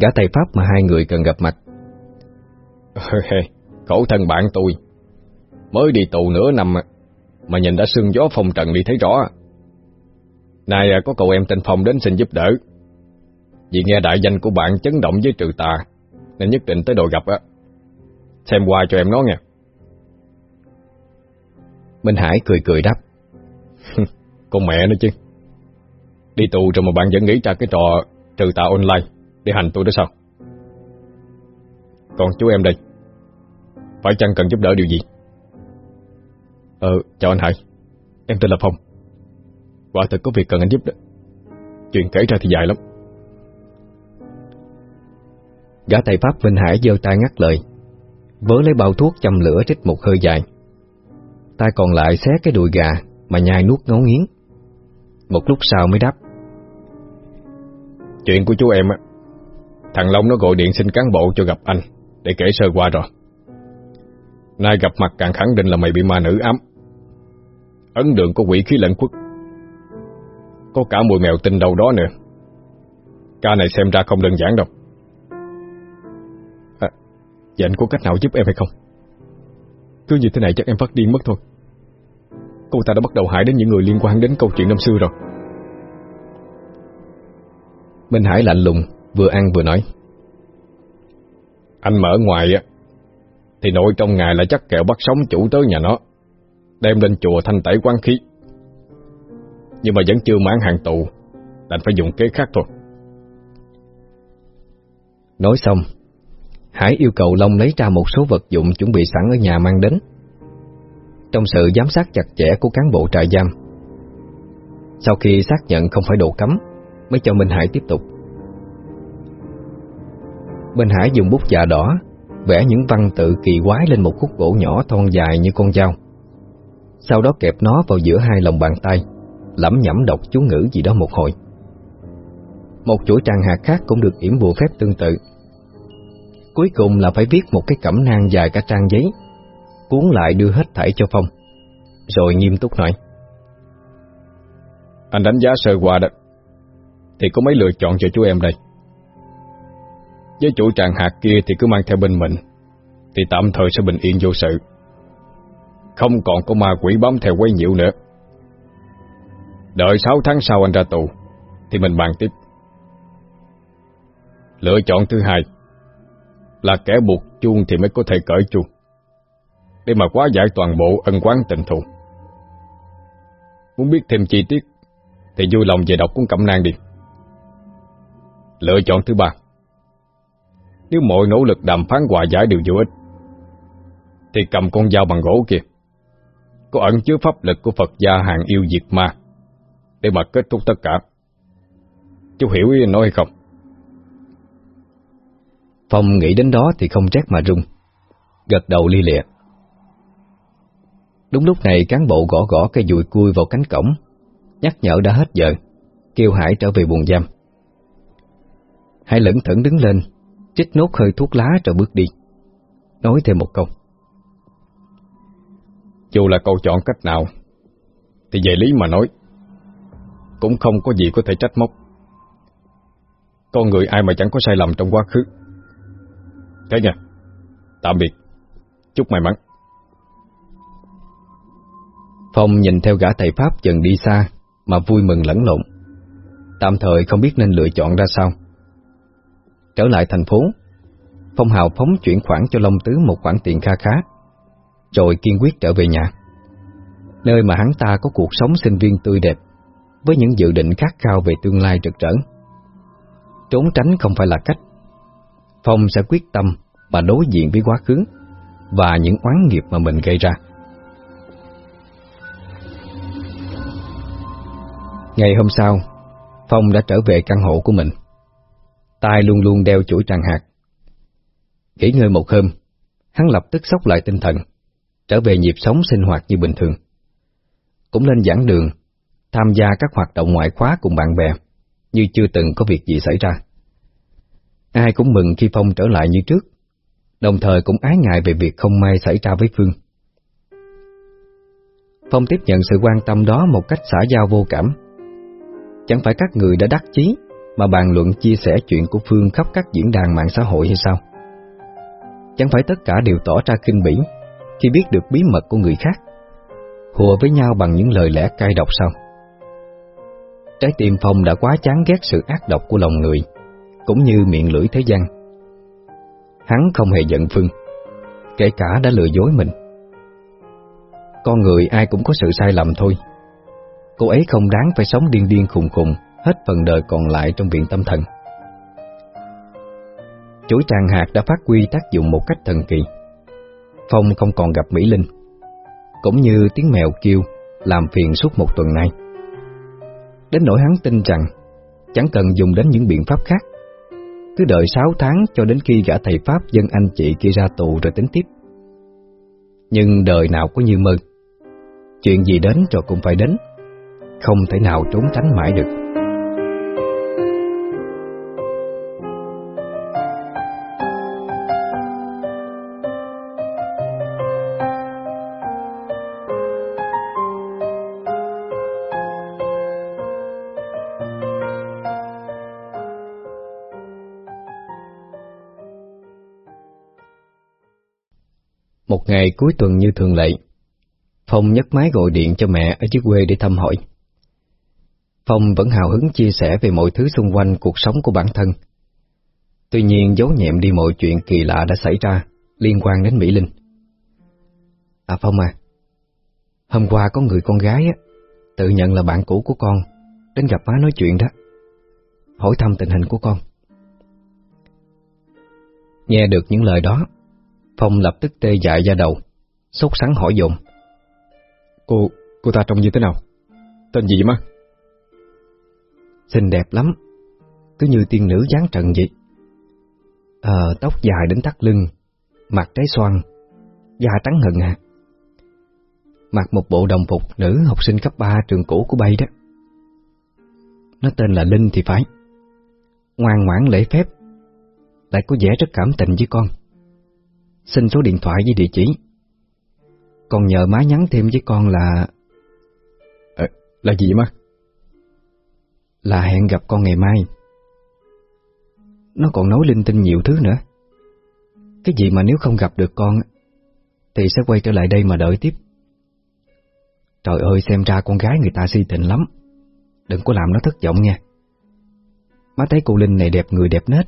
gã thầy Pháp mà hai người cần gặp mặt. Khổ thân bạn tôi, mới đi tù nửa năm mà nhìn đã sương gió phong trần đi thấy rõ. Nay à, có cậu em tên Phong đến xin giúp đỡ. Vì nghe đại danh của bạn chấn động với trừ tà, nên nhất định tới đội gặp á. Xem qua cho em nó nghe. Minh Hải cười cười đáp. Con mẹ nó chứ. Đi tù rồi mà bạn vẫn nghĩ ra cái trò trừ tà online để hành tôi đó sao? Còn chú em đây, phải chăng cần giúp đỡ điều gì? Ờ, chào anh Hải, em tên là Phong. Quả thật có việc cần anh giúp đó. Chuyện kể ra thì dài lắm. Gã thầy Pháp Vinh Hải giơ tay ngắt lời, vớ lấy bao thuốc châm lửa rít một hơi dài. Tay còn lại xé cái đùi gà mà nhai nuốt ngấu nghiến. Một lúc sau mới đáp. Chuyện của chú em á, thằng Long nó gọi điện xin cán bộ cho gặp anh để kể sơ qua rồi. Nay gặp mặt càng khẳng định là mày bị ma nữ ám. Ấn đường có quỷ khí lẫn quất. Có cả mùi mèo tinh đâu đó nữa. Ca này xem ra không đơn giản đâu. À, vậy anh có cách nào giúp em hay không? Cứ như thế này chắc em phát điên mất thôi. Cô ta đã bắt đầu hại đến những người liên quan đến câu chuyện năm xưa rồi. Minh Hải lạnh lùng, vừa ăn vừa nói. Anh mở ngoài á, thì nội trong ngày là chắc kẹo bắt sống chủ tới nhà nó, đem lên chùa thanh tẩy quan khí. Nhưng mà vẫn chưa mãn hàng tù, đành phải dùng kế khác thôi. Nói xong, Hải yêu cầu Long lấy ra một số vật dụng chuẩn bị sẵn ở nhà mang đến. Trong sự giám sát chặt chẽ của cán bộ trại giam, sau khi xác nhận không phải đồ cấm, mới cho Minh Hải tiếp tục. Minh Hải dùng bút dạ đỏ vẽ những văn tự kỳ quái lên một khúc gỗ nhỏ thon dài như con dao. Sau đó kẹp nó vào giữa hai lòng bàn tay, lẩm nhẩm đọc chú ngữ gì đó một hồi. Một chuỗi trang hạt khác cũng được yểm bùa phép tương tự. Cuối cùng là phải viết một cái cẩm nang dài cả trang giấy, cuốn lại đưa hết thảy cho Phong, rồi nghiêm túc nói. Anh đánh giá sơ qua đó, thì có mấy lựa chọn cho chú em đây. Với chuỗi tràng hạt kia thì cứ mang theo bên mình, thì tạm thời sẽ bình yên vô sự. Không còn có ma quỷ bám theo quấy nhiễu nữa. Đợi 6 tháng sau anh ra tù, thì mình bàn tiếp. Lựa chọn thứ hai là kẻ buộc chuông thì mới có thể cởi chuông để mà quá giải toàn bộ ân quán tình thù. Muốn biết thêm chi tiết thì vui lòng về đọc cuốn cẩm nang đi. Lựa chọn thứ ba Nếu mọi nỗ lực đàm phán hòa giải đều vô ích thì cầm con dao bằng gỗ kia có ẩn chứa pháp lực của Phật gia hàng yêu diệt ma để mà kết thúc tất cả. Chú hiểu ý nói hay không? Phong nghĩ đến đó thì không trách mà rung, gật đầu li lịa. Đúng lúc này cán bộ gõ gõ cây dùi cui vào cánh cổng, nhắc nhở đã hết giờ, kêu Hải trở về buồng giam. Hải lững thững đứng lên, trích nốt hơi thuốc lá rồi bước đi, nói thêm một câu. Dù là câu chọn cách nào, thì về lý mà nói, cũng không có gì có thể trách móc. Con người ai mà chẳng có sai lầm trong quá khứ. Thế nha, tạm biệt, chúc may mắn. Phong nhìn theo gã thầy Pháp dần đi xa mà vui mừng lẫn lộn. Tạm thời không biết nên lựa chọn ra sao. Trở lại thành phố, Phong hào phóng chuyển khoản cho Long Tứ một khoản tiền kha khá, rồi kiên quyết trở về nhà. Nơi mà hắn ta có cuộc sống sinh viên tươi đẹp, với những dự định khát khao về tương lai rực rỡ. Trốn tránh không phải là cách. Phong sẽ quyết tâm mà đối diện với quá khứ và những oán nghiệp mà mình gây ra. Ngày hôm sau, Phong đã trở về căn hộ của mình. Tai luôn luôn đeo chuỗi tràng hạt. Nghỉ ngơi một hôm, hắn lập tức sốc lại tinh thần, trở về nhịp sống sinh hoạt như bình thường. Cũng lên giảng đường, tham gia các hoạt động ngoại khóa cùng bạn bè, như chưa từng có việc gì xảy ra. Ai cũng mừng khi Phong trở lại như trước, đồng thời cũng ái ngại về việc không may xảy ra với Phương. Phong tiếp nhận sự quan tâm đó một cách xả giao vô cảm. Chẳng phải các người đã đắc chí mà bàn luận chia sẻ chuyện của Phương khắp các diễn đàn mạng xã hội hay sao? Chẳng phải tất cả đều tỏ ra kinh bỉ khi biết được bí mật của người khác, hùa với nhau bằng những lời lẽ cay độc sao? Trái tim Phong đã quá chán ghét sự ác độc của lòng người, cũng như miệng lưỡi thế gian. Hắn không hề giận Phương, kể cả đã lừa dối mình. Con người ai cũng có sự sai lầm thôi. Cô ấy không đáng phải sống điên điên khùng khùng hết phần đời còn lại trong viện tâm thần. Chuỗi tràng hạt đã phát huy tác dụng một cách thần kỳ. Phong không còn gặp Mỹ Linh, cũng như tiếng mèo kêu làm phiền suốt một tuần nay. Đến nỗi hắn tin rằng chẳng cần dùng đến những biện pháp khác, cứ đợi 6 tháng cho đến khi gã thầy Pháp dân anh chị kia ra tù rồi tính tiếp. Nhưng đời nào có như mơ, chuyện gì đến rồi cũng phải đến, không thể nào trốn tránh mãi được. Ngày cuối tuần như thường lệ, Phong nhấc máy gọi điện cho mẹ ở dưới quê để thăm hỏi. Phong vẫn hào hứng chia sẻ về mọi thứ xung quanh cuộc sống của bản thân. Tuy nhiên giấu nhẹm đi mọi chuyện kỳ lạ đã xảy ra liên quan đến Mỹ Linh. À Phong à, hôm qua có người con gái á, tự nhận là bạn cũ của con, đến gặp má nói chuyện đó. Hỏi thăm tình hình của con. Nghe được những lời đó, Phong lập tức tê dại ra đầu, sốt sắng hỏi dồn. Cô, cô ta trông như thế nào? Tên gì má? Xinh đẹp lắm, cứ như tiên nữ dáng trần vậy. Ờ, tóc dài đến tắt lưng, mặt trái xoan, da trắng hận à. Mặc một bộ đồng phục nữ học sinh cấp 3 trường cũ của bay đó. Nó tên là Linh thì phải. Ngoan ngoãn lễ phép, lại có vẻ rất cảm tình với con xin số điện thoại với địa chỉ. Còn nhờ má nhắn thêm với con là... À, là gì má? Là hẹn gặp con ngày mai. Nó còn nói linh tinh nhiều thứ nữa. Cái gì mà nếu không gặp được con Thì sẽ quay trở lại đây mà đợi tiếp Trời ơi xem ra con gái người ta si tình lắm Đừng có làm nó thất vọng nha Má thấy cô Linh này đẹp người đẹp nết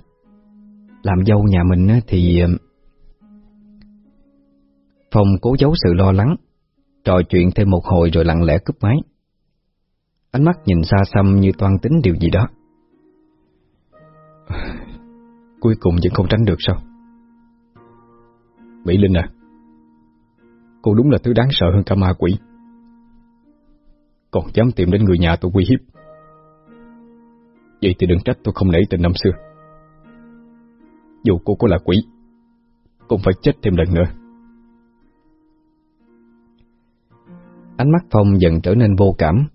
Làm dâu nhà mình thì... Phong cố giấu sự lo lắng, Trò chuyện thêm một hồi rồi lặng lẽ cúp máy. Ánh mắt nhìn xa xăm như toan tính điều gì đó. Cuối cùng vẫn không tránh được sao? Mỹ Linh à Cô đúng là thứ đáng sợ hơn cả ma quỷ. Còn dám tìm đến người nhà tôi uy hiếp. Vậy thì đừng trách tôi không nể tình năm xưa. Dù cô có là quỷ, Cũng phải chết thêm lần nữa. Ánh mắt Phong dần trở nên vô cảm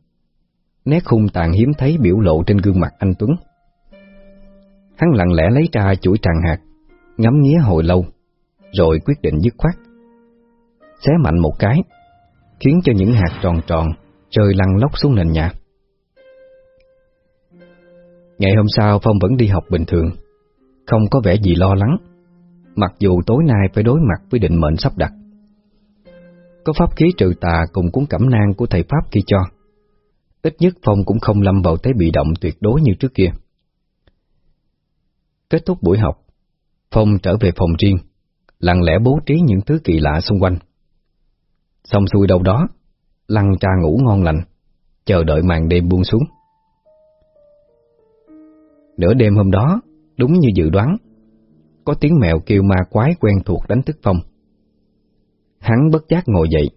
Nét hung tàn hiếm thấy biểu lộ trên gương mặt anh Tuấn Hắn lặng lẽ lấy ra chuỗi tràng hạt Ngắm nghía hồi lâu rồi quyết định dứt khoát. Xé mạnh một cái, khiến cho những hạt tròn tròn rơi lăn lóc xuống nền nhà. Ngày hôm sau Phong vẫn đi học bình thường, không có vẻ gì lo lắng, mặc dù tối nay phải đối mặt với định mệnh sắp đặt. Có pháp khí trừ tà cùng cuốn cẩm nang của thầy Pháp kia cho. Ít nhất Phong cũng không lâm vào thế bị động tuyệt đối như trước kia. Kết thúc buổi học, Phong trở về phòng riêng, lặng lẽ bố trí những thứ kỳ lạ xung quanh. Xong xuôi đâu đó, lăn cha ngủ ngon lành, chờ đợi màn đêm buông xuống. Nửa đêm hôm đó, đúng như dự đoán, có tiếng mèo kêu ma quái quen thuộc đánh thức Phong. Hắn bất giác ngồi dậy,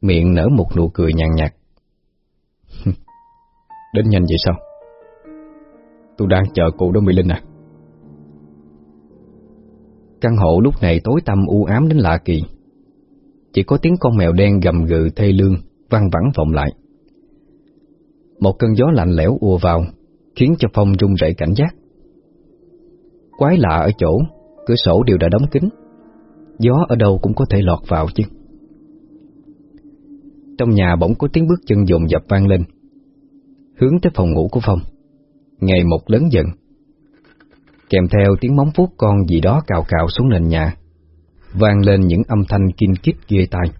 miệng nở một nụ cười nhàn nhạt. Đến nhanh vậy sao? Tôi đang chờ cô đó Mỹ Linh à. Căn hộ lúc này tối tăm u ám đến lạ kỳ. Chỉ có tiếng con mèo đen gầm gừ thê lương, văng vẳng vọng lại. Một cơn gió lạnh lẽo ùa vào, khiến cho Phong rung rẩy cảnh giác. Quái lạ ở chỗ, cửa sổ đều đã đóng kín. Gió ở đâu cũng có thể lọt vào chứ. Trong nhà bỗng có tiếng bước chân dồn dập vang lên, hướng tới phòng ngủ của Phong. Ngày một lớn dần kèm theo tiếng móng vuốt con gì đó cào cào xuống nền nhà, vang lên những âm thanh kinh kít ghê tai.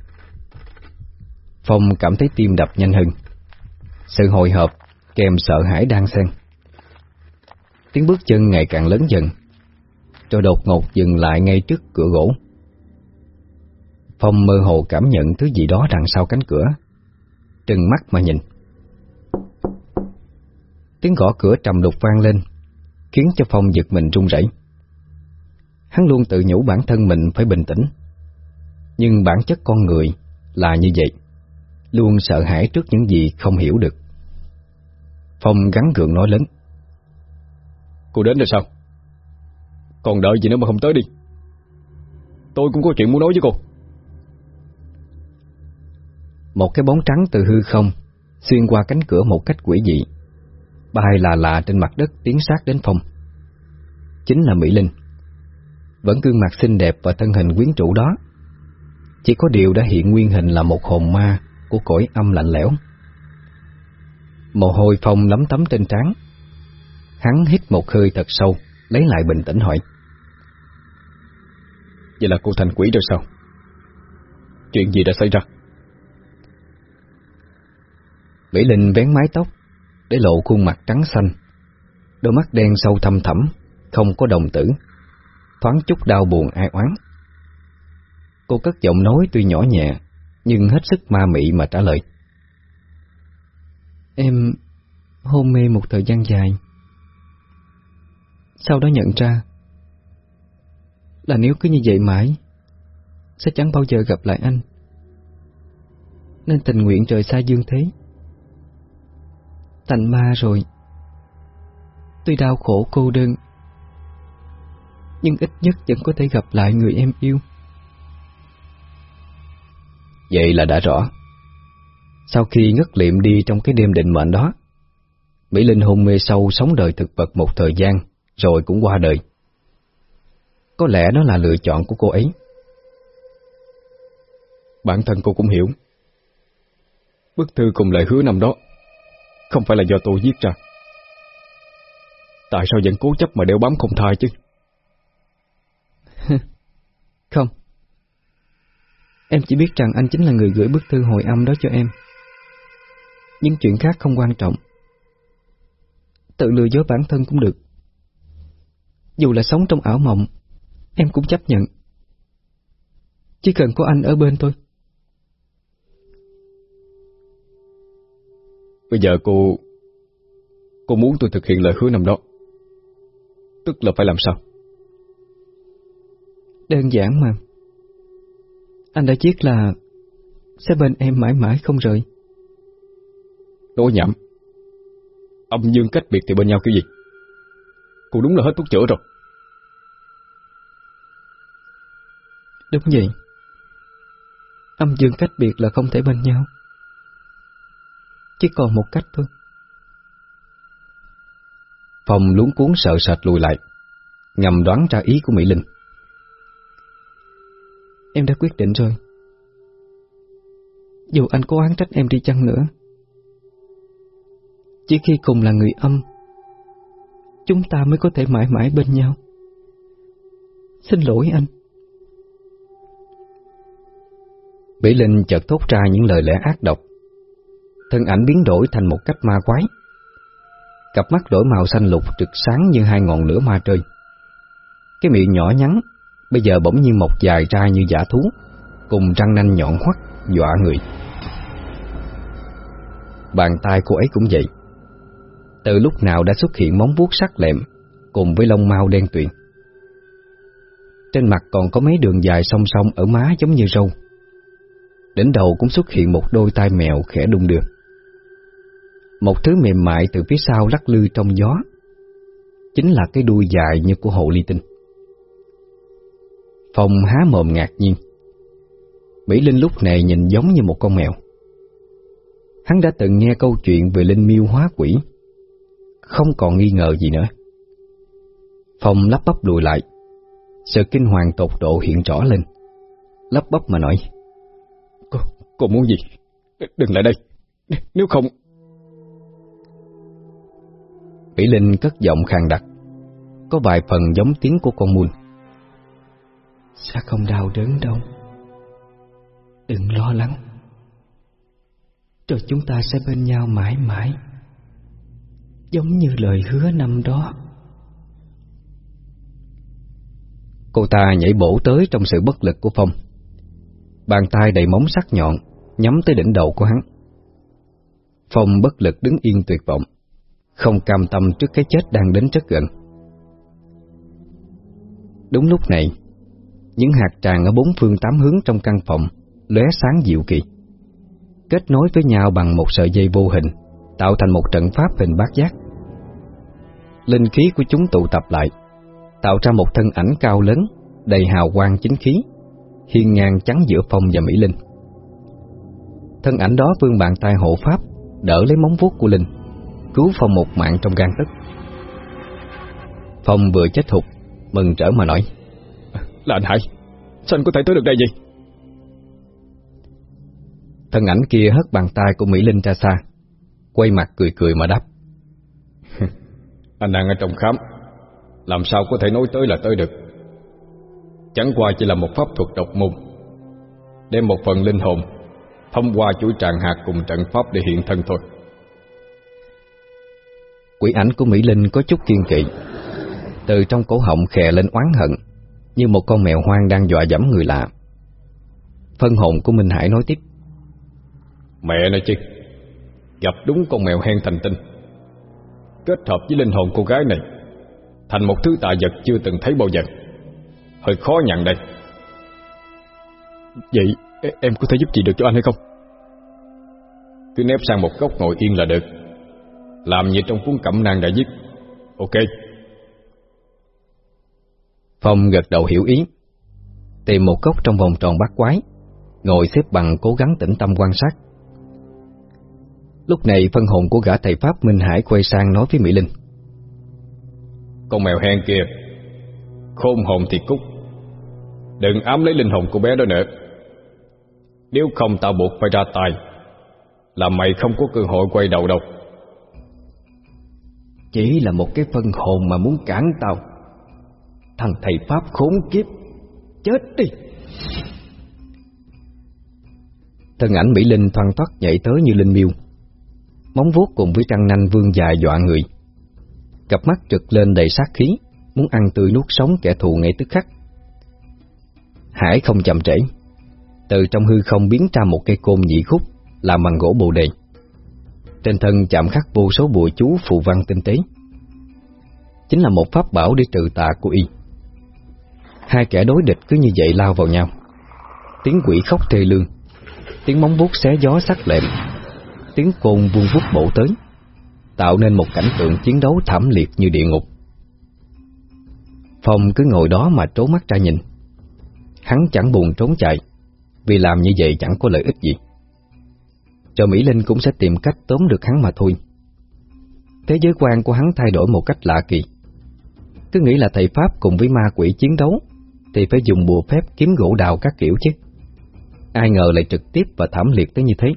Phong cảm thấy tim đập nhanh hơn, sự hồi hộp kèm sợ hãi đang xen. Tiếng bước chân ngày càng lớn dần, rồi đột ngột dừng lại ngay trước cửa gỗ. Phong mơ hồ cảm nhận thứ gì đó đằng sau cánh cửa, trừng mắt mà nhìn. Tiếng gõ cửa trầm đục vang lên, khiến cho Phong giật mình run rẩy. Hắn luôn tự nhủ bản thân mình phải bình tĩnh, nhưng bản chất con người là như vậy, luôn sợ hãi trước những gì không hiểu được. Phong gắn gượng nói lớn. Cô đến rồi sao? Còn đợi gì nữa mà không tới đi. Tôi cũng có chuyện muốn nói với cô. Một cái bóng trắng từ hư không xuyên qua cánh cửa một cách quỷ dị bay là lạ trên mặt đất tiến sát đến phòng. Chính là Mỹ Linh. Vẫn gương mặt xinh đẹp và thân hình quyến rũ đó. Chỉ có điều đã hiện nguyên hình là một hồn ma của cõi âm lạnh lẽo. Mồ hôi phong lấm tấm trên trán. Hắn hít một hơi thật sâu, lấy lại bình tĩnh hỏi. Vậy là cô thành quỷ rồi sao? Chuyện gì đã xảy ra? Mỹ Linh vén mái tóc, để lộ khuôn mặt trắng xanh. Đôi mắt đen sâu thâm thẳm, không có đồng tử, thoáng chút đau buồn ai oán. Cô cất giọng nói tuy nhỏ nhẹ, nhưng hết sức ma mị mà trả lời. Em hôn mê một thời gian dài. Sau đó nhận ra là nếu cứ như vậy mãi, sẽ chẳng bao giờ gặp lại anh. Nên tình nguyện trời xa dương thế thành ma rồi. Tuy đau khổ cô đơn, nhưng ít nhất vẫn có thể gặp lại người em yêu. Vậy là đã rõ. Sau khi ngất liệm đi trong cái đêm định mệnh đó, Mỹ Linh hôn mê sâu sống đời thực vật một thời gian, rồi cũng qua đời. Có lẽ đó là lựa chọn của cô ấy. Bản thân cô cũng hiểu Bức thư cùng lời hứa năm đó không phải là do tôi giết ra. Tại sao vẫn cố chấp mà đeo bám không thai chứ? Không. Em chỉ biết rằng anh chính là người gửi bức thư hồi âm đó cho em. Những chuyện khác không quan trọng. Tự lừa dối bản thân cũng được. Dù là sống trong ảo mộng, Em cũng chấp nhận. Chỉ cần có anh ở bên tôi. Bây giờ cô Cô muốn tôi thực hiện lời hứa năm đó. Tức là phải làm sao? Đơn giản mà. Anh đã viết là Sẽ bên em mãi mãi không rời. Nói nhảm. Âm dương cách biệt thì bên nhau kiểu gì? Cô đúng là hết thuốc chữa rồi. Đúng vậy. Âm dương cách biệt là không thể bên nhau chỉ còn một cách thôi. Phong luống cuốn sợ sệt lùi lại, Ngầm đoán ra ý của Mỹ Linh. Em đã quyết định rồi. Dù anh có oán trách em đi chăng nữa, Chỉ khi cùng là người âm, Chúng ta mới có thể mãi mãi bên nhau. Xin lỗi anh. Mỹ Linh chợt thốt ra những lời lẽ ác độc. Thân ảnh biến đổi thành một cách ma quái. Cặp mắt đổi màu xanh lục trực sáng như hai ngọn lửa ma trời. Cái miệng nhỏ nhắn, Bây giờ bỗng nhiên mọc dài ra như giả thú, Cùng răng nanh nhọn hoắt, Dọa người. Bàn tay cô ấy cũng vậy. Từ lúc nào đã xuất hiện móng vuốt sắc lẹm, Cùng với lông mau đen tuyền. Trên mặt còn có mấy đường dài song song Ở má giống như râu. Đỉnh đầu cũng xuất hiện một đôi tai mèo khẽ đung đưa. Một thứ mềm mại từ phía sau lắc lư trong gió. Chính là cái đuôi dài như của hồ ly tinh. Phong há mồm ngạc nhiên. Mỹ Linh lúc này nhìn giống như một con mèo. Hắn đã từng nghe câu chuyện về Linh miêu hóa quỷ. Không còn nghi ngờ gì nữa. Phong lắp bắp lùi lại. Sự kinh hoàng tột độ hiện rõ lên. Lắp bắp mà nói Cô, cô muốn gì? Đừng lại đây. Nếu không Mỹ Linh cất giọng khàn đặc. Có vài phần giống tiếng của con muôn Sẽ không đau đớn đâu? Đừng lo lắng. Rồi chúng ta sẽ bên nhau mãi mãi. Giống như lời hứa năm đó. Cô ta nhảy bổ tới trong sự bất lực của Phong. Bàn tay đầy móng sắc nhọn, Nhắm tới đỉnh đầu của hắn. Phong bất lực đứng yên tuyệt vọng. Không cam tâm trước cái chết đang đến rất gần. Đúng lúc này Những hạt tràng ở bốn phương tám hướng trong căn phòng lóe sáng dịu kỳ Kết nối với nhau bằng một sợi dây vô hình Tạo thành một trận pháp hình bát giác. Linh khí của chúng tụ tập lại Tạo ra một thân ảnh cao lớn Đầy hào quang chính khí hiên ngang chắn giữa Phong và Mỹ Linh. Thân ảnh đó vương bàn tay hộ pháp, đỡ lấy móng vuốt của Linh, cứu Phong một mạng trong gan tức. Phong vừa chết hụt, mừng trở mà nói. Là anh Hải, sao anh có thể tới được đây vậy? Thân ảnh kia hất bàn tay của Mỹ Linh ra xa, quay mặt cười cười mà đáp. anh đang ở trong khám, làm sao có thể nói tới là tới được? Chẳng qua chỉ là một pháp thuật độc môn Đem một phần linh hồn Thông qua chuỗi tràng hạt cùng trận pháp để hiện thân thôi Quỷ ảnh của Mỹ Linh có chút kiên kỵ. Từ trong cổ họng khè lên oán hận, Như một con mèo hoang đang dọa dẫm người lạ. Phân hồn của Minh Hải nói tiếp. Mẹ nói chứ, Gặp đúng con mèo hen thành tinh. Kết hợp với linh hồn cô gái này, Thành một thứ tạ vật chưa từng thấy bao giờ. Hơi khó nhận đây. Vậy, em có thể giúp gì được cho anh hay không? Cứ nép sang một góc ngồi yên là được. Làm như trong cuốn cẩm nang đã viết Ok. Phong gật đầu hiểu ý Tìm một góc trong vòng tròn bát quái Ngồi xếp bằng cố gắng tĩnh tâm quan sát. Lúc này phân hồn của gã thầy Pháp Minh Hải quay sang nói với Mỹ Linh. Con mèo hen kia Khôn hồn thì cút. Đừng ám lấy linh hồn của bé đó nữa. Nếu không tao buộc phải ra tay Là mày không có cơ hội quay đầu đâu chỉ là một cái phân hồn mà muốn cản tao. Thằng thầy Pháp khốn kiếp, Chết đi. Thân ảnh Mỹ Linh thoăn thoắt nhảy tới như linh miêu. Móng vuốt cùng với trăng nanh vương dài dọa người. Cặp mắt trực lên đầy sát khí, Muốn ăn tươi nuốt sống kẻ thù ngay tức khắc. Hải không chậm trễ. Từ trong hư không biến ra một cây côn nhị khúc Làm bằng gỗ bồ đề. Trên thân chạm khắc vô số bùa chú phù văn tinh tế. Chính là một pháp bảo để trừ tà của y. Hai kẻ đối địch cứ như vậy lao vào nhau. Tiếng quỷ khóc thê lương, Tiếng móng vuốt xé gió sắc lẹm, Tiếng côn vuông vút bổ tới, Tạo nên một cảnh tượng chiến đấu thảm liệt như địa ngục. Phong cứ ngồi đó mà trố mắt ra nhìn. Hắn chẳng buồn trốn chạy, Vì làm như vậy chẳng có lợi ích gì. Cho Mỹ Linh cũng sẽ tìm cách tóm được hắn mà thôi. Thế giới quan của hắn thay đổi một cách lạ kỳ. Cứ nghĩ là thầy Pháp cùng với ma quỷ chiến đấu, Thì phải dùng bùa phép kiếm gỗ đào các kiểu chứ. Ai ngờ lại trực tiếp và thảm liệt tới như thế.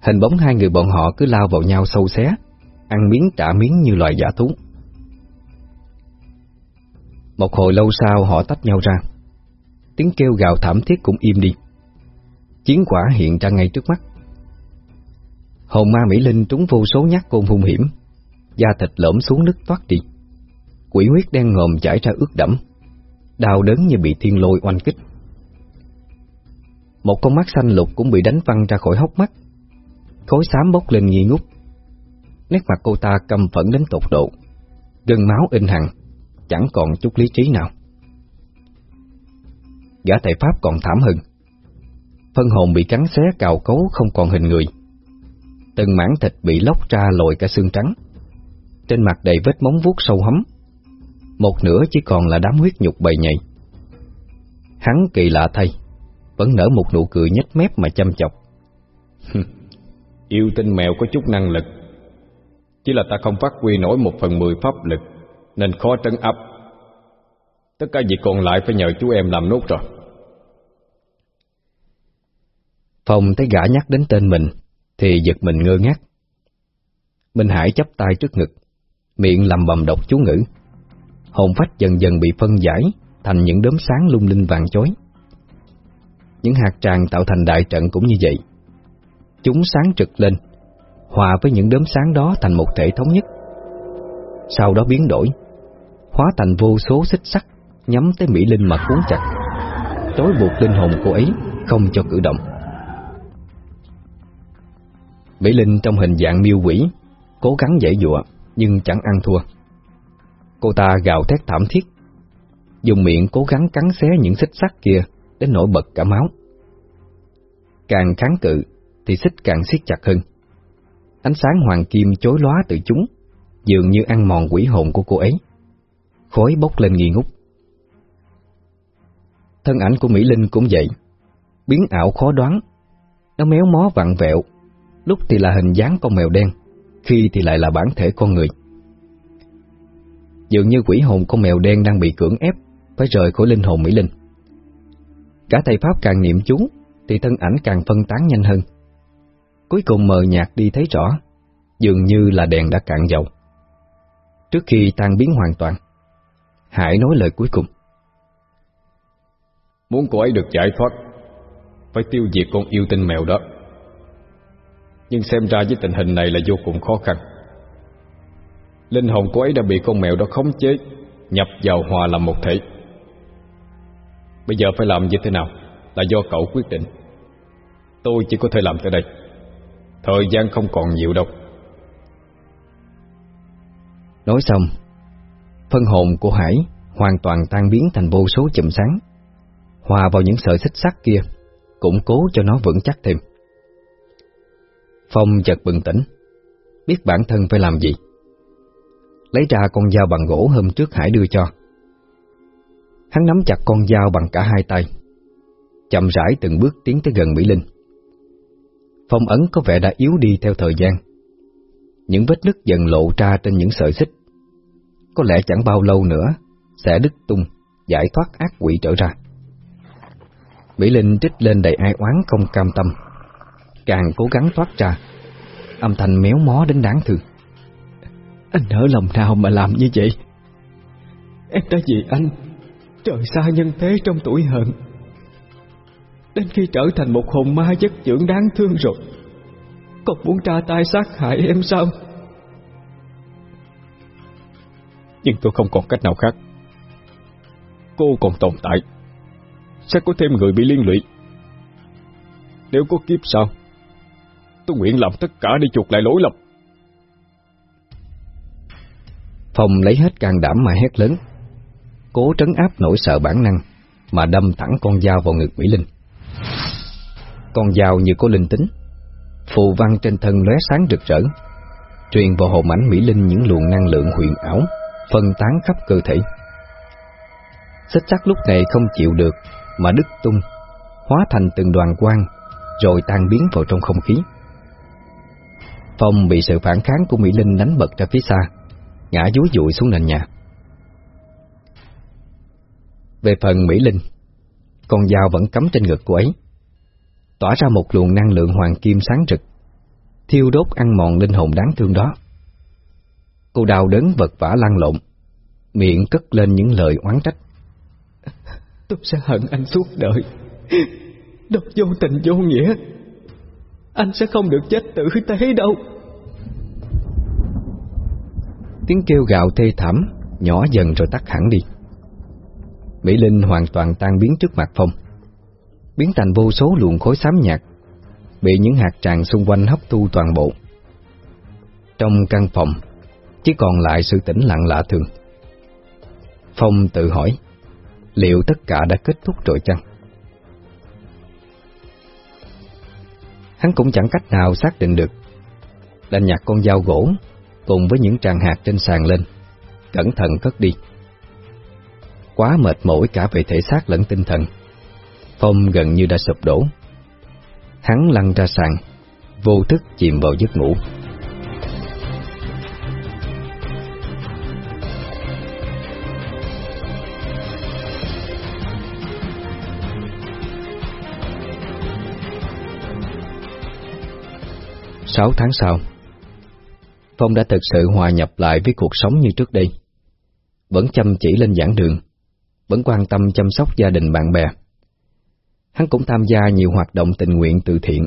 Hình bóng hai người bọn họ cứ lao vào nhau sâu xé, Ăn miếng trả miếng như loài giả thú. Một hồi lâu sau họ tách nhau ra. Tiếng kêu gào thảm thiết cũng im đi. Chiến quả hiện ra ngay trước mắt. Hồn ma Mỹ Linh trúng vô số nhát côn hung hiểm, Da thịt lõm xuống nứt toát đi. Quỷ huyết đen ngòm chảy ra ướt đẫm, Đau đớn như bị thiên lôi oanh kích. Một con mắt xanh lục cũng bị đánh văng ra khỏi hốc mắt. Khối xám bốc lên nghi ngút. Nét mặt cô ta căm phẫn đến tột độ, Gân máu in hằng, Chẳng còn chút lý trí nào. Gã thầy Pháp còn thảm hơn Phân hồn bị cắn xé, cào cấu, không còn hình người. Từng mảng thịt bị lóc ra lồi cả xương trắng. Trên mặt đầy vết móng vuốt sâu hấm. Một nửa chỉ còn là đám huyết nhục bầy nhầy. Hắn kỳ lạ thay, Vẫn nở một nụ cười nhếch mép mà chăm chọc. Yêu tinh mèo có chút năng lực. Chỉ là ta không phát huy nổi một phần mười pháp lực, Nên khó trấn áp. Tất cả việc còn lại phải nhờ chú em làm nốt rồi. Phong thấy gã nhắc đến tên mình, Thì giật mình ngơ ngác. Minh Hải chắp tay trước ngực, Miệng lầm bầm đọc chú ngữ. Hồn phách dần dần bị phân giải Thành những đốm sáng lung linh vàng chói. Những hạt tràng tạo thành đại trận cũng như vậy. Chúng sáng trực lên, Hòa với những đốm sáng đó thành một thể thống nhất. Sau đó biến đổi, Hóa thành vô số xích sắt Nhắm tới Mỹ Linh mà cuốn chặt. Tối buộc linh hồn cô ấy Không cho cử động. Mỹ Linh trong hình dạng miêu quỷ, Cố gắng dễ dụa, Nhưng chẳng ăn thua. Cô ta gào thét thảm thiết, Dùng miệng cố gắng cắn xé những xích sắt kia Đến nổi bật cả máu. Càng kháng cự Thì xích càng siết chặt hơn. Ánh sáng hoàng kim chối lóa từ chúng, Dường như ăn mòn quỷ hồn của cô ấy. Khói bốc lên nghi ngút. Thân ảnh của Mỹ Linh cũng vậy. Biến ảo khó đoán. Nó méo mó vặn vẹo Lúc thì là hình dáng con mèo đen, Khi thì lại là bản thể con người. Dường như quỷ hồn con mèo đen đang bị cưỡng ép Phải rời khỏi linh hồn Mỹ Linh. Cả thầy Pháp càng niệm chú, Thì thân ảnh càng phân tán nhanh hơn. Cuối cùng mờ nhạt đi thấy rõ, Dường như là đèn đã cạn dầu. Trước khi tan biến hoàn toàn, Hải nói lời cuối cùng. Muốn cô ấy được giải thoát, Phải tiêu diệt con yêu tinh mèo đó. Nhưng xem ra với tình hình này là vô cùng khó khăn. Linh hồn cô ấy đã bị con mèo đó khống chế, Nhập vào hòa làm một thể. Bây giờ phải làm như thế nào Là do cậu quyết định. Tôi chỉ có thể làm tới đây. Thời gian không còn nhiều đâu. Nói xong, Phân hồn của Hải hoàn toàn tan biến thành vô số chùm sáng, Hòa vào những sợi xích sắt kia, Củng cố cho nó vững chắc thêm. Phong chợt bừng tỉnh. Biết bản thân phải làm gì? Lấy ra con dao bằng gỗ hôm trước Hải đưa cho. Hắn nắm chặt con dao bằng cả hai tay, Chậm rãi từng bước tiến tới gần Mỹ Linh. Phong ấn có vẻ đã yếu đi theo thời gian. Những vết nứt dần lộ ra trên những sợi xích. Có lẽ chẳng bao lâu nữa, Sẽ đứt tung, Giải thoát ác quỷ trở ra. Mỹ Linh trích lên đầy ai oán không cam tâm. Càng cố gắng thoát ra. Âm thanh méo mó đến đáng thương. Anh nỡ lòng nào mà làm như vậy? Em đã vì anh Trời xa nhân thế trong tuổi hận. Đến khi trở thành một hồn ma chất dưỡng đáng thương rồi Còn muốn tra tay sát hại em sao? Nhưng tôi không còn cách nào khác. Cô còn tồn tại. Sẽ có thêm người bị liên lụy. Nếu có kiếp sau Tôi nguyện làm tất cả để chuộc lại lỗi lầm. Phong lấy hết can đảm mà hét lớn. Cố trấn áp nỗi sợ bản năng Mà đâm thẳng con dao vào ngực Mỹ Linh. Con dao như có linh tính, Phù văn trên thân lóe sáng rực rỡ, Truyền vào hồn ảnh Mỹ Linh những luồng năng lượng huyền ảo, Phân tán khắp cơ thể. Xích chắc lúc này không chịu được Mà đứt tung, Hóa thành từng đoàn quang, Rồi tan biến vào trong không khí. Phong bị sự phản kháng của Mỹ Linh đánh bật ra phía xa, Ngã dúi dụi xuống nền nhà. Về phần Mỹ Linh, Con dao vẫn cắm trên ngực cô ấy, Tỏa ra một luồng năng lượng hoàng kim sáng rực, Thiêu đốt ăn mòn linh hồn đáng thương đó. Cô đào đớn vật vả lăn lộn, Miệng cất lên những lời oán trách. Tôi sẽ hận anh suốt đời. Độc vô tình vô nghĩa. Anh sẽ không được chết tử tế đâu. Tiếng kêu gạo thê thảm, Nhỏ dần rồi tắt hẳn đi. Mỹ Linh hoàn toàn tan biến trước mặt Phong. Biến thành vô số luồng khối xám nhạt, Bị những hạt tràn xung quanh hấp thu toàn bộ. Trong căn phòng, Chỉ còn lại sự tĩnh lặng lạ thường. Phong tự hỏi, Liệu tất cả đã kết thúc rồi chăng? Hắn cũng chẳng cách nào xác định được. Đành nhặt con dao gỗ Cùng với những tràng hạt trên sàn lên. Cẩn thận cất đi. Quá mệt mỏi cả về thể xác lẫn tinh thần. Phong gần như đã sụp đổ. Hắn lăn ra sàn, Vô thức chìm vào giấc ngủ. Sáu tháng sau Phong đã thực sự hòa nhập lại với cuộc sống như trước đây. Vẫn chăm chỉ lên giảng đường, Vẫn quan tâm chăm sóc gia đình bạn bè. Hắn cũng tham gia nhiều hoạt động tình nguyện từ thiện,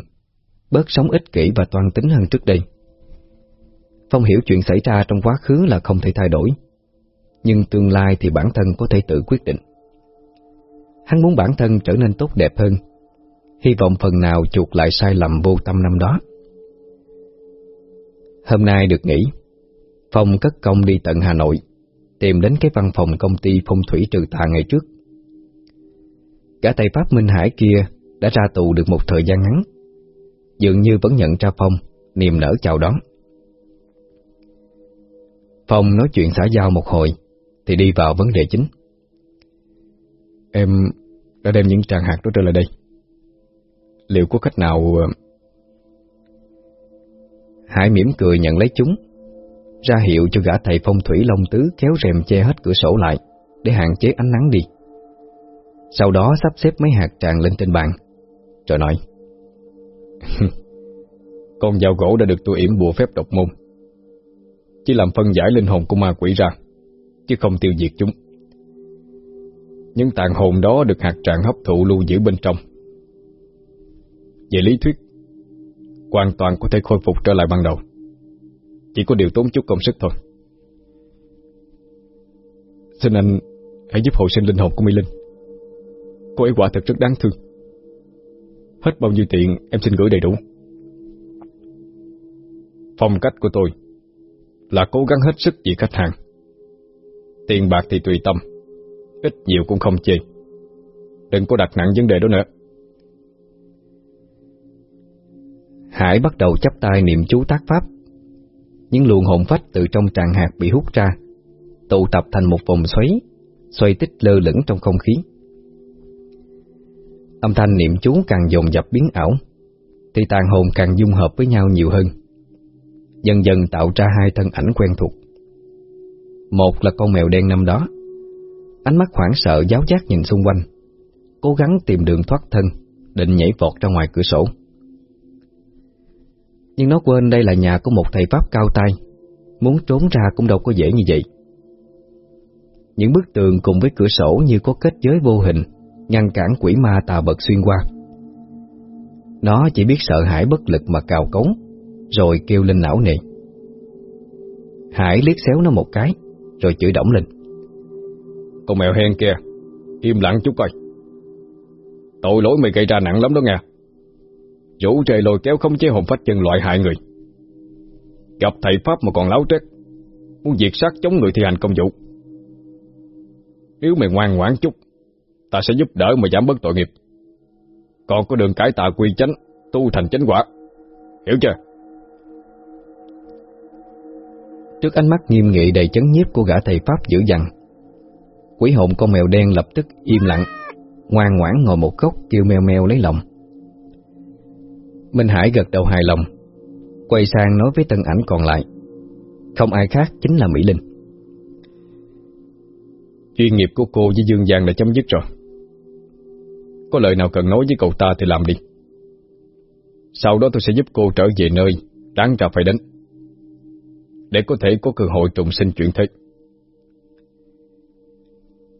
Bớt sống ích kỷ và toan tính hơn trước đây. Phong hiểu chuyện xảy ra trong quá khứ là không thể thay đổi, Nhưng tương lai thì bản thân có thể tự quyết định. Hắn muốn bản thân trở nên tốt đẹp hơn, Hy vọng phần nào chuộc lại sai lầm vô tâm năm đó. Hôm nay được nghỉ, Phong cất công đi tận Hà Nội, tìm đến cái văn phòng công ty phong thủy trừ tà ngày trước. Cả tay Pháp Minh Hải kia đã ra tù được một thời gian ngắn, dường như vẫn nhận ra Phong, niềm nở chào đón. Phong nói chuyện xã giao một hồi, thì đi vào vấn đề chính. Em đã đem những tràng hạt đó trở lại đây. Liệu có cách nào ờ, Hải mỉm cười nhận lấy chúng. Ra hiệu cho gã thầy phong thủy Long Tứ kéo rèm che hết cửa sổ lại, Để hạn chế ánh nắng đi. Sau đó sắp xếp mấy hạt tràn lên trên bàn. Rồi nói, Con dao gỗ đã được tôi yểm bùa phép độc môn. Chỉ làm phân giải linh hồn của ma quỷ ra, Chứ không tiêu diệt chúng. Những tàn hồn đó được hạt tràng hấp thụ lưu giữ bên trong. Về lý thuyết hoàn toàn có thể khôi phục trở lại ban đầu. Chỉ có điều tốn chút công sức thôi. Xin anh hãy giúp hồi sinh linh hồn của Mỹ Linh. Cô ấy quả thật rất đáng thương. Hết bao nhiêu tiền em xin gửi đầy đủ. Phong cách của tôi là cố gắng hết sức vì khách hàng. Tiền bạc thì tùy tâm, ít nhiều cũng không chê. Đừng có đặt nặng vấn đề đó nữa. Hải bắt đầu chắp tay niệm chú tác pháp. Những luồng hồn phách từ trong tràng hạt bị hút ra, tụ tập thành một vòng xoáy, xoay tích lơ lửng trong không khí. Âm thanh niệm chú càng dồn dập biến ảo, thì tàn hồn càng dung hợp với nhau nhiều hơn. Dần dần tạo ra hai thân ảnh quen thuộc. Một là con mèo đen năm đó, ánh mắt hoảng sợ giáo giác nhìn xung quanh, cố gắng tìm đường thoát thân, định nhảy vọt ra ngoài cửa sổ. Nhưng nó quên đây là nhà của một thầy Pháp cao tay, muốn trốn ra cũng đâu có dễ như vậy. Những bức tường cùng với cửa sổ như có kết giới vô hình, ngăn cản quỷ ma tà bật xuyên qua. Nó chỉ biết sợ hãi bất lực mà cào cống, rồi kêu lên não nề. Hải liếc xéo nó một cái, rồi chửi động lên. Con mèo hen kia, im lặng chút coi. Tội lỗi mày gây ra nặng lắm đó nha. Vũ trời lôi kéo không chế hồn phách chân loại hại người. Gặp thầy Pháp mà còn láo trét, muốn diệt sát chống người thi hành công vụ. Nếu mày ngoan ngoãn chút, ta sẽ giúp đỡ mà giảm bớt tội nghiệp. Còn có đường cải tà quy chánh, tu thành chánh quả. Hiểu chưa? Trước ánh mắt nghiêm nghị đầy chấn nhiếp của gã thầy Pháp dữ dằn, quỷ hồn con mèo đen lập tức im lặng, ngoan ngoãn ngồi một góc kêu meo meo lấy lòng. Minh Hải gật đầu hài lòng, quay sang nói với tân ảnh còn lại. Không ai khác chính là Mỹ Linh. Chuyên nghiệp của cô với Dương Giang đã chấm dứt rồi. Có lời nào cần nói với cậu ta thì làm đi. Sau đó tôi sẽ giúp cô trở về nơi đáng ra phải đến. Để có thể có cơ hội trùng sinh chuyển thế.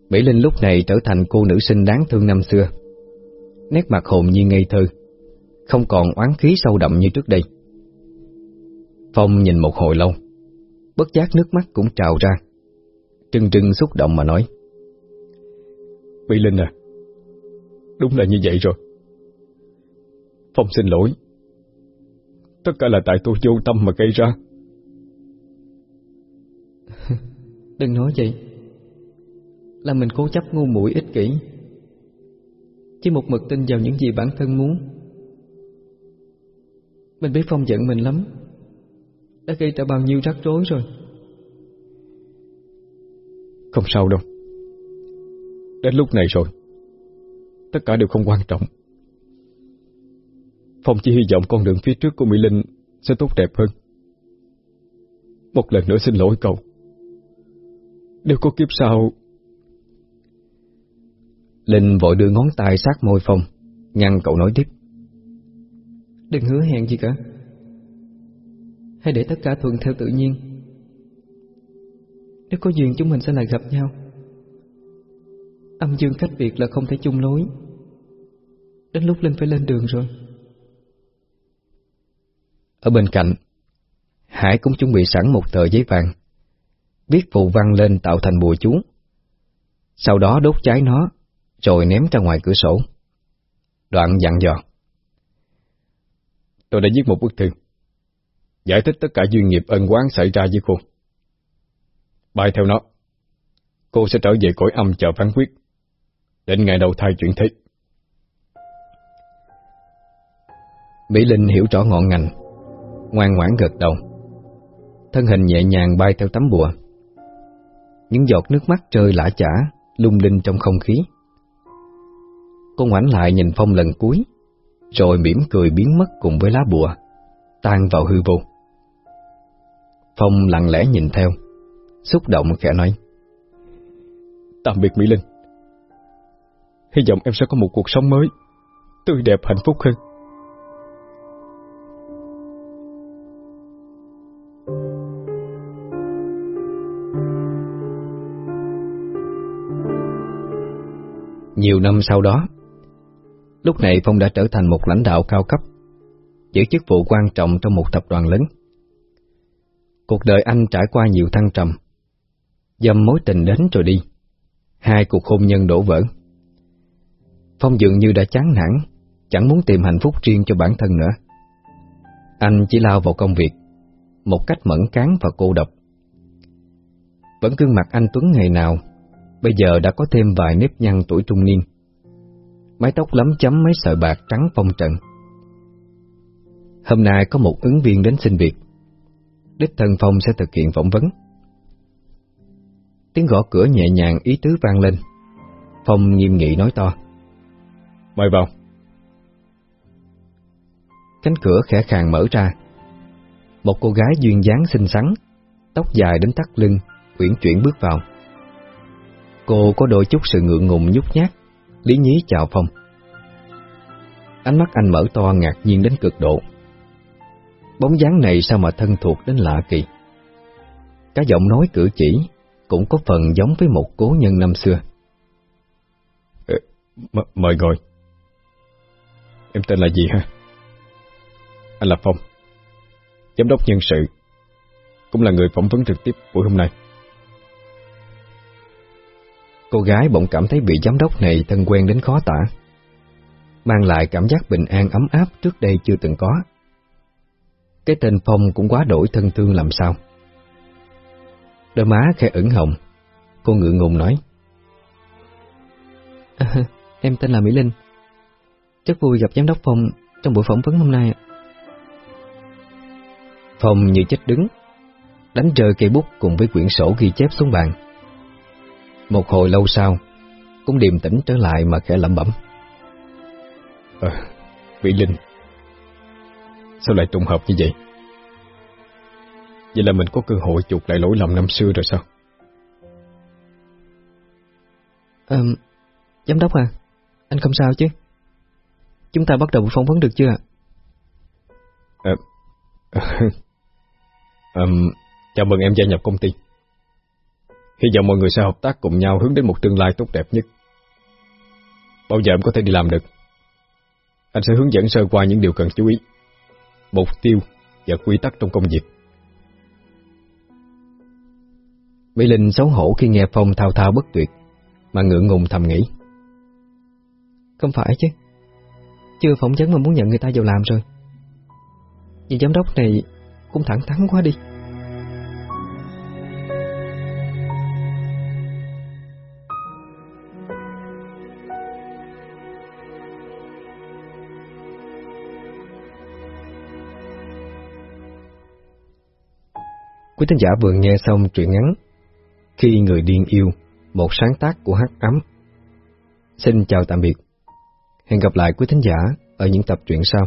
Mỹ Linh lúc này trở thành cô nữ sinh đáng thương năm xưa. Nét mặt hồn nhiên ngây thơ, không còn oán khí sâu đậm như trước đây. Phong nhìn một hồi lâu, bất giác nước mắt cũng trào ra, trưng trưng xúc động mà nói. Mỹ Linh à, đúng là như vậy rồi. Phong xin lỗi. Tất cả là tại tôi vô tâm mà gây ra. Đừng nói vậy Là mình cố chấp ngu muội ích kỷ Chỉ một mực tin vào những gì bản thân muốn mình biết Phong giận mình lắm. Đã gây ra bao nhiêu rắc rối rồi. Không sao đâu. Đến lúc này rồi Tất cả đều không quan trọng. Phong chỉ hy vọng con đường phía trước của Mỹ Linh Sẽ tốt đẹp hơn. Một lần nữa xin lỗi cậu. Nếu có kiếp sau... Linh vội đưa ngón tay sát môi Phong, ngăn cậu nói tiếp. Đừng hứa hẹn gì cả. Hãy để tất cả thuận theo tự nhiên. Nếu có duyên chúng mình sẽ lại gặp nhau. Âm dương cách biệt là không thể chung lối. Đến lúc Linh phải lên đường rồi. Ở bên cạnh, Hải cũng chuẩn bị sẵn một tờ giấy vàng viết phù văn lên tạo thành bùa chú. Sau đó đốt cháy nó, rồi ném ra ngoài cửa sổ. Đoạn dặn dò. Tôi đã viết một bức thư, giải thích tất cả duyên nghiệp ân quán xảy ra với cô. Bài theo nó, cô sẽ trở về cõi âm chờ phán quyết, đến ngày đầu thai chuyển thế. Mỹ Linh hiểu rõ ngọn ngành, ngoan ngoãn gật đầu. Thân hình nhẹ nhàng bay theo tấm bùa những giọt nước mắt rơi lã chả, lung linh trong không khí. Cô ngoảnh lại nhìn Phong lần cuối, rồi mỉm cười biến mất cùng với lá bùa, tan vào hư vô. Phong lặng lẽ nhìn theo, xúc động khẽ nói. Tạm biệt Mỹ Linh. Hy vọng em sẽ có một cuộc sống mới, tươi đẹp hạnh phúc hơn. Nhiều năm sau đó, lúc này Phong đã trở thành một lãnh đạo cao cấp, giữ chức vụ quan trọng trong một tập đoàn lớn. Cuộc đời anh trải qua nhiều thăng trầm, dâm mối tình đến rồi đi, hai cuộc hôn nhân đổ vỡ. Phong dường như đã chán nản, chẳng muốn tìm hạnh phúc riêng cho bản thân nữa. Anh chỉ lao vào công việc, một cách mẫn cán và cô độc. Vẫn gương mặt anh Tuấn ngày nào Bây giờ đã có thêm vài nếp nhăn tuổi trung niên Mái tóc lấm chấm mấy sợi bạc trắng phong trần. Hôm nay có một ứng viên đến xin việc. Đích thân Phong sẽ thực hiện phỏng vấn. Tiếng gõ cửa nhẹ nhàng ý tứ vang lên. Phong nghiêm nghị nói to. Mời vào. Cánh cửa khẽ khàng mở ra. Một cô gái duyên dáng xinh xắn Tóc dài đến tắt lưng Uyển chuyển bước vào. Cô có đôi chút sự ngượng ngùng nhút nhát Lý nhí chào Phong. Ánh mắt anh mở to ngạc nhiên đến cực độ. Bóng dáng này sao mà thân thuộc đến lạ kỳ. Cả giọng nói cử chỉ cũng có phần giống với một cố nhân năm xưa. M mời ngồi. Em tên là gì ha? Anh là Phong, giám đốc nhân sự, cũng là người phỏng vấn trực tiếp buổi hôm nay. Cô gái bỗng cảm thấy vị giám đốc này thân quen đến khó tả, mang lại cảm giác bình an ấm áp trước đây chưa từng có. Cái tên Phong cũng quá đổi thân thương làm sao. Đôi má khẽ ửng hồng, cô ngượng ngùng nói. À, em tên là Mỹ Linh, rất vui gặp giám đốc Phong trong buổi phỏng vấn hôm nay. Phong như chết đứng, đánh rơi cây bút cùng với quyển sổ ghi chép xuống bàn. Một hồi lâu sau, cũng điềm tĩnh trở lại mà khẽ lẩm bẩm. Ờ, Mỹ Linh, sao lại trùng hợp như vậy? Vậy là mình có cơ hội chuộc lại lỗi lầm năm xưa rồi sao? À, giám đốc à, anh không sao chứ? Chúng ta bắt đầu phỏng vấn được chưa ạ? À, um, chào mừng em gia nhập công ty. Hy vọng mọi người sẽ hợp tác cùng nhau hướng đến một tương lai tốt đẹp nhất. Bao giờ em có thể đi làm được? Anh sẽ hướng dẫn sơ qua những điều cần chú ý, mục tiêu và quy tắc trong công việc. Mỹ Linh xấu hổ khi nghe Phong thao thao bất tuyệt, mà ngượng ngùng thầm nghĩ. Không phải chứ, chưa phỏng vấn mà muốn nhận người ta vào làm rồi. Nhưng giám đốc này cũng thẳng thắn quá đi. Quý thính giả vừa nghe xong truyện ngắn Khi người điên yêu, một sáng tác của Hát Ấm. Xin chào tạm biệt. Hẹn gặp lại quý thính giả ở những tập truyện sau.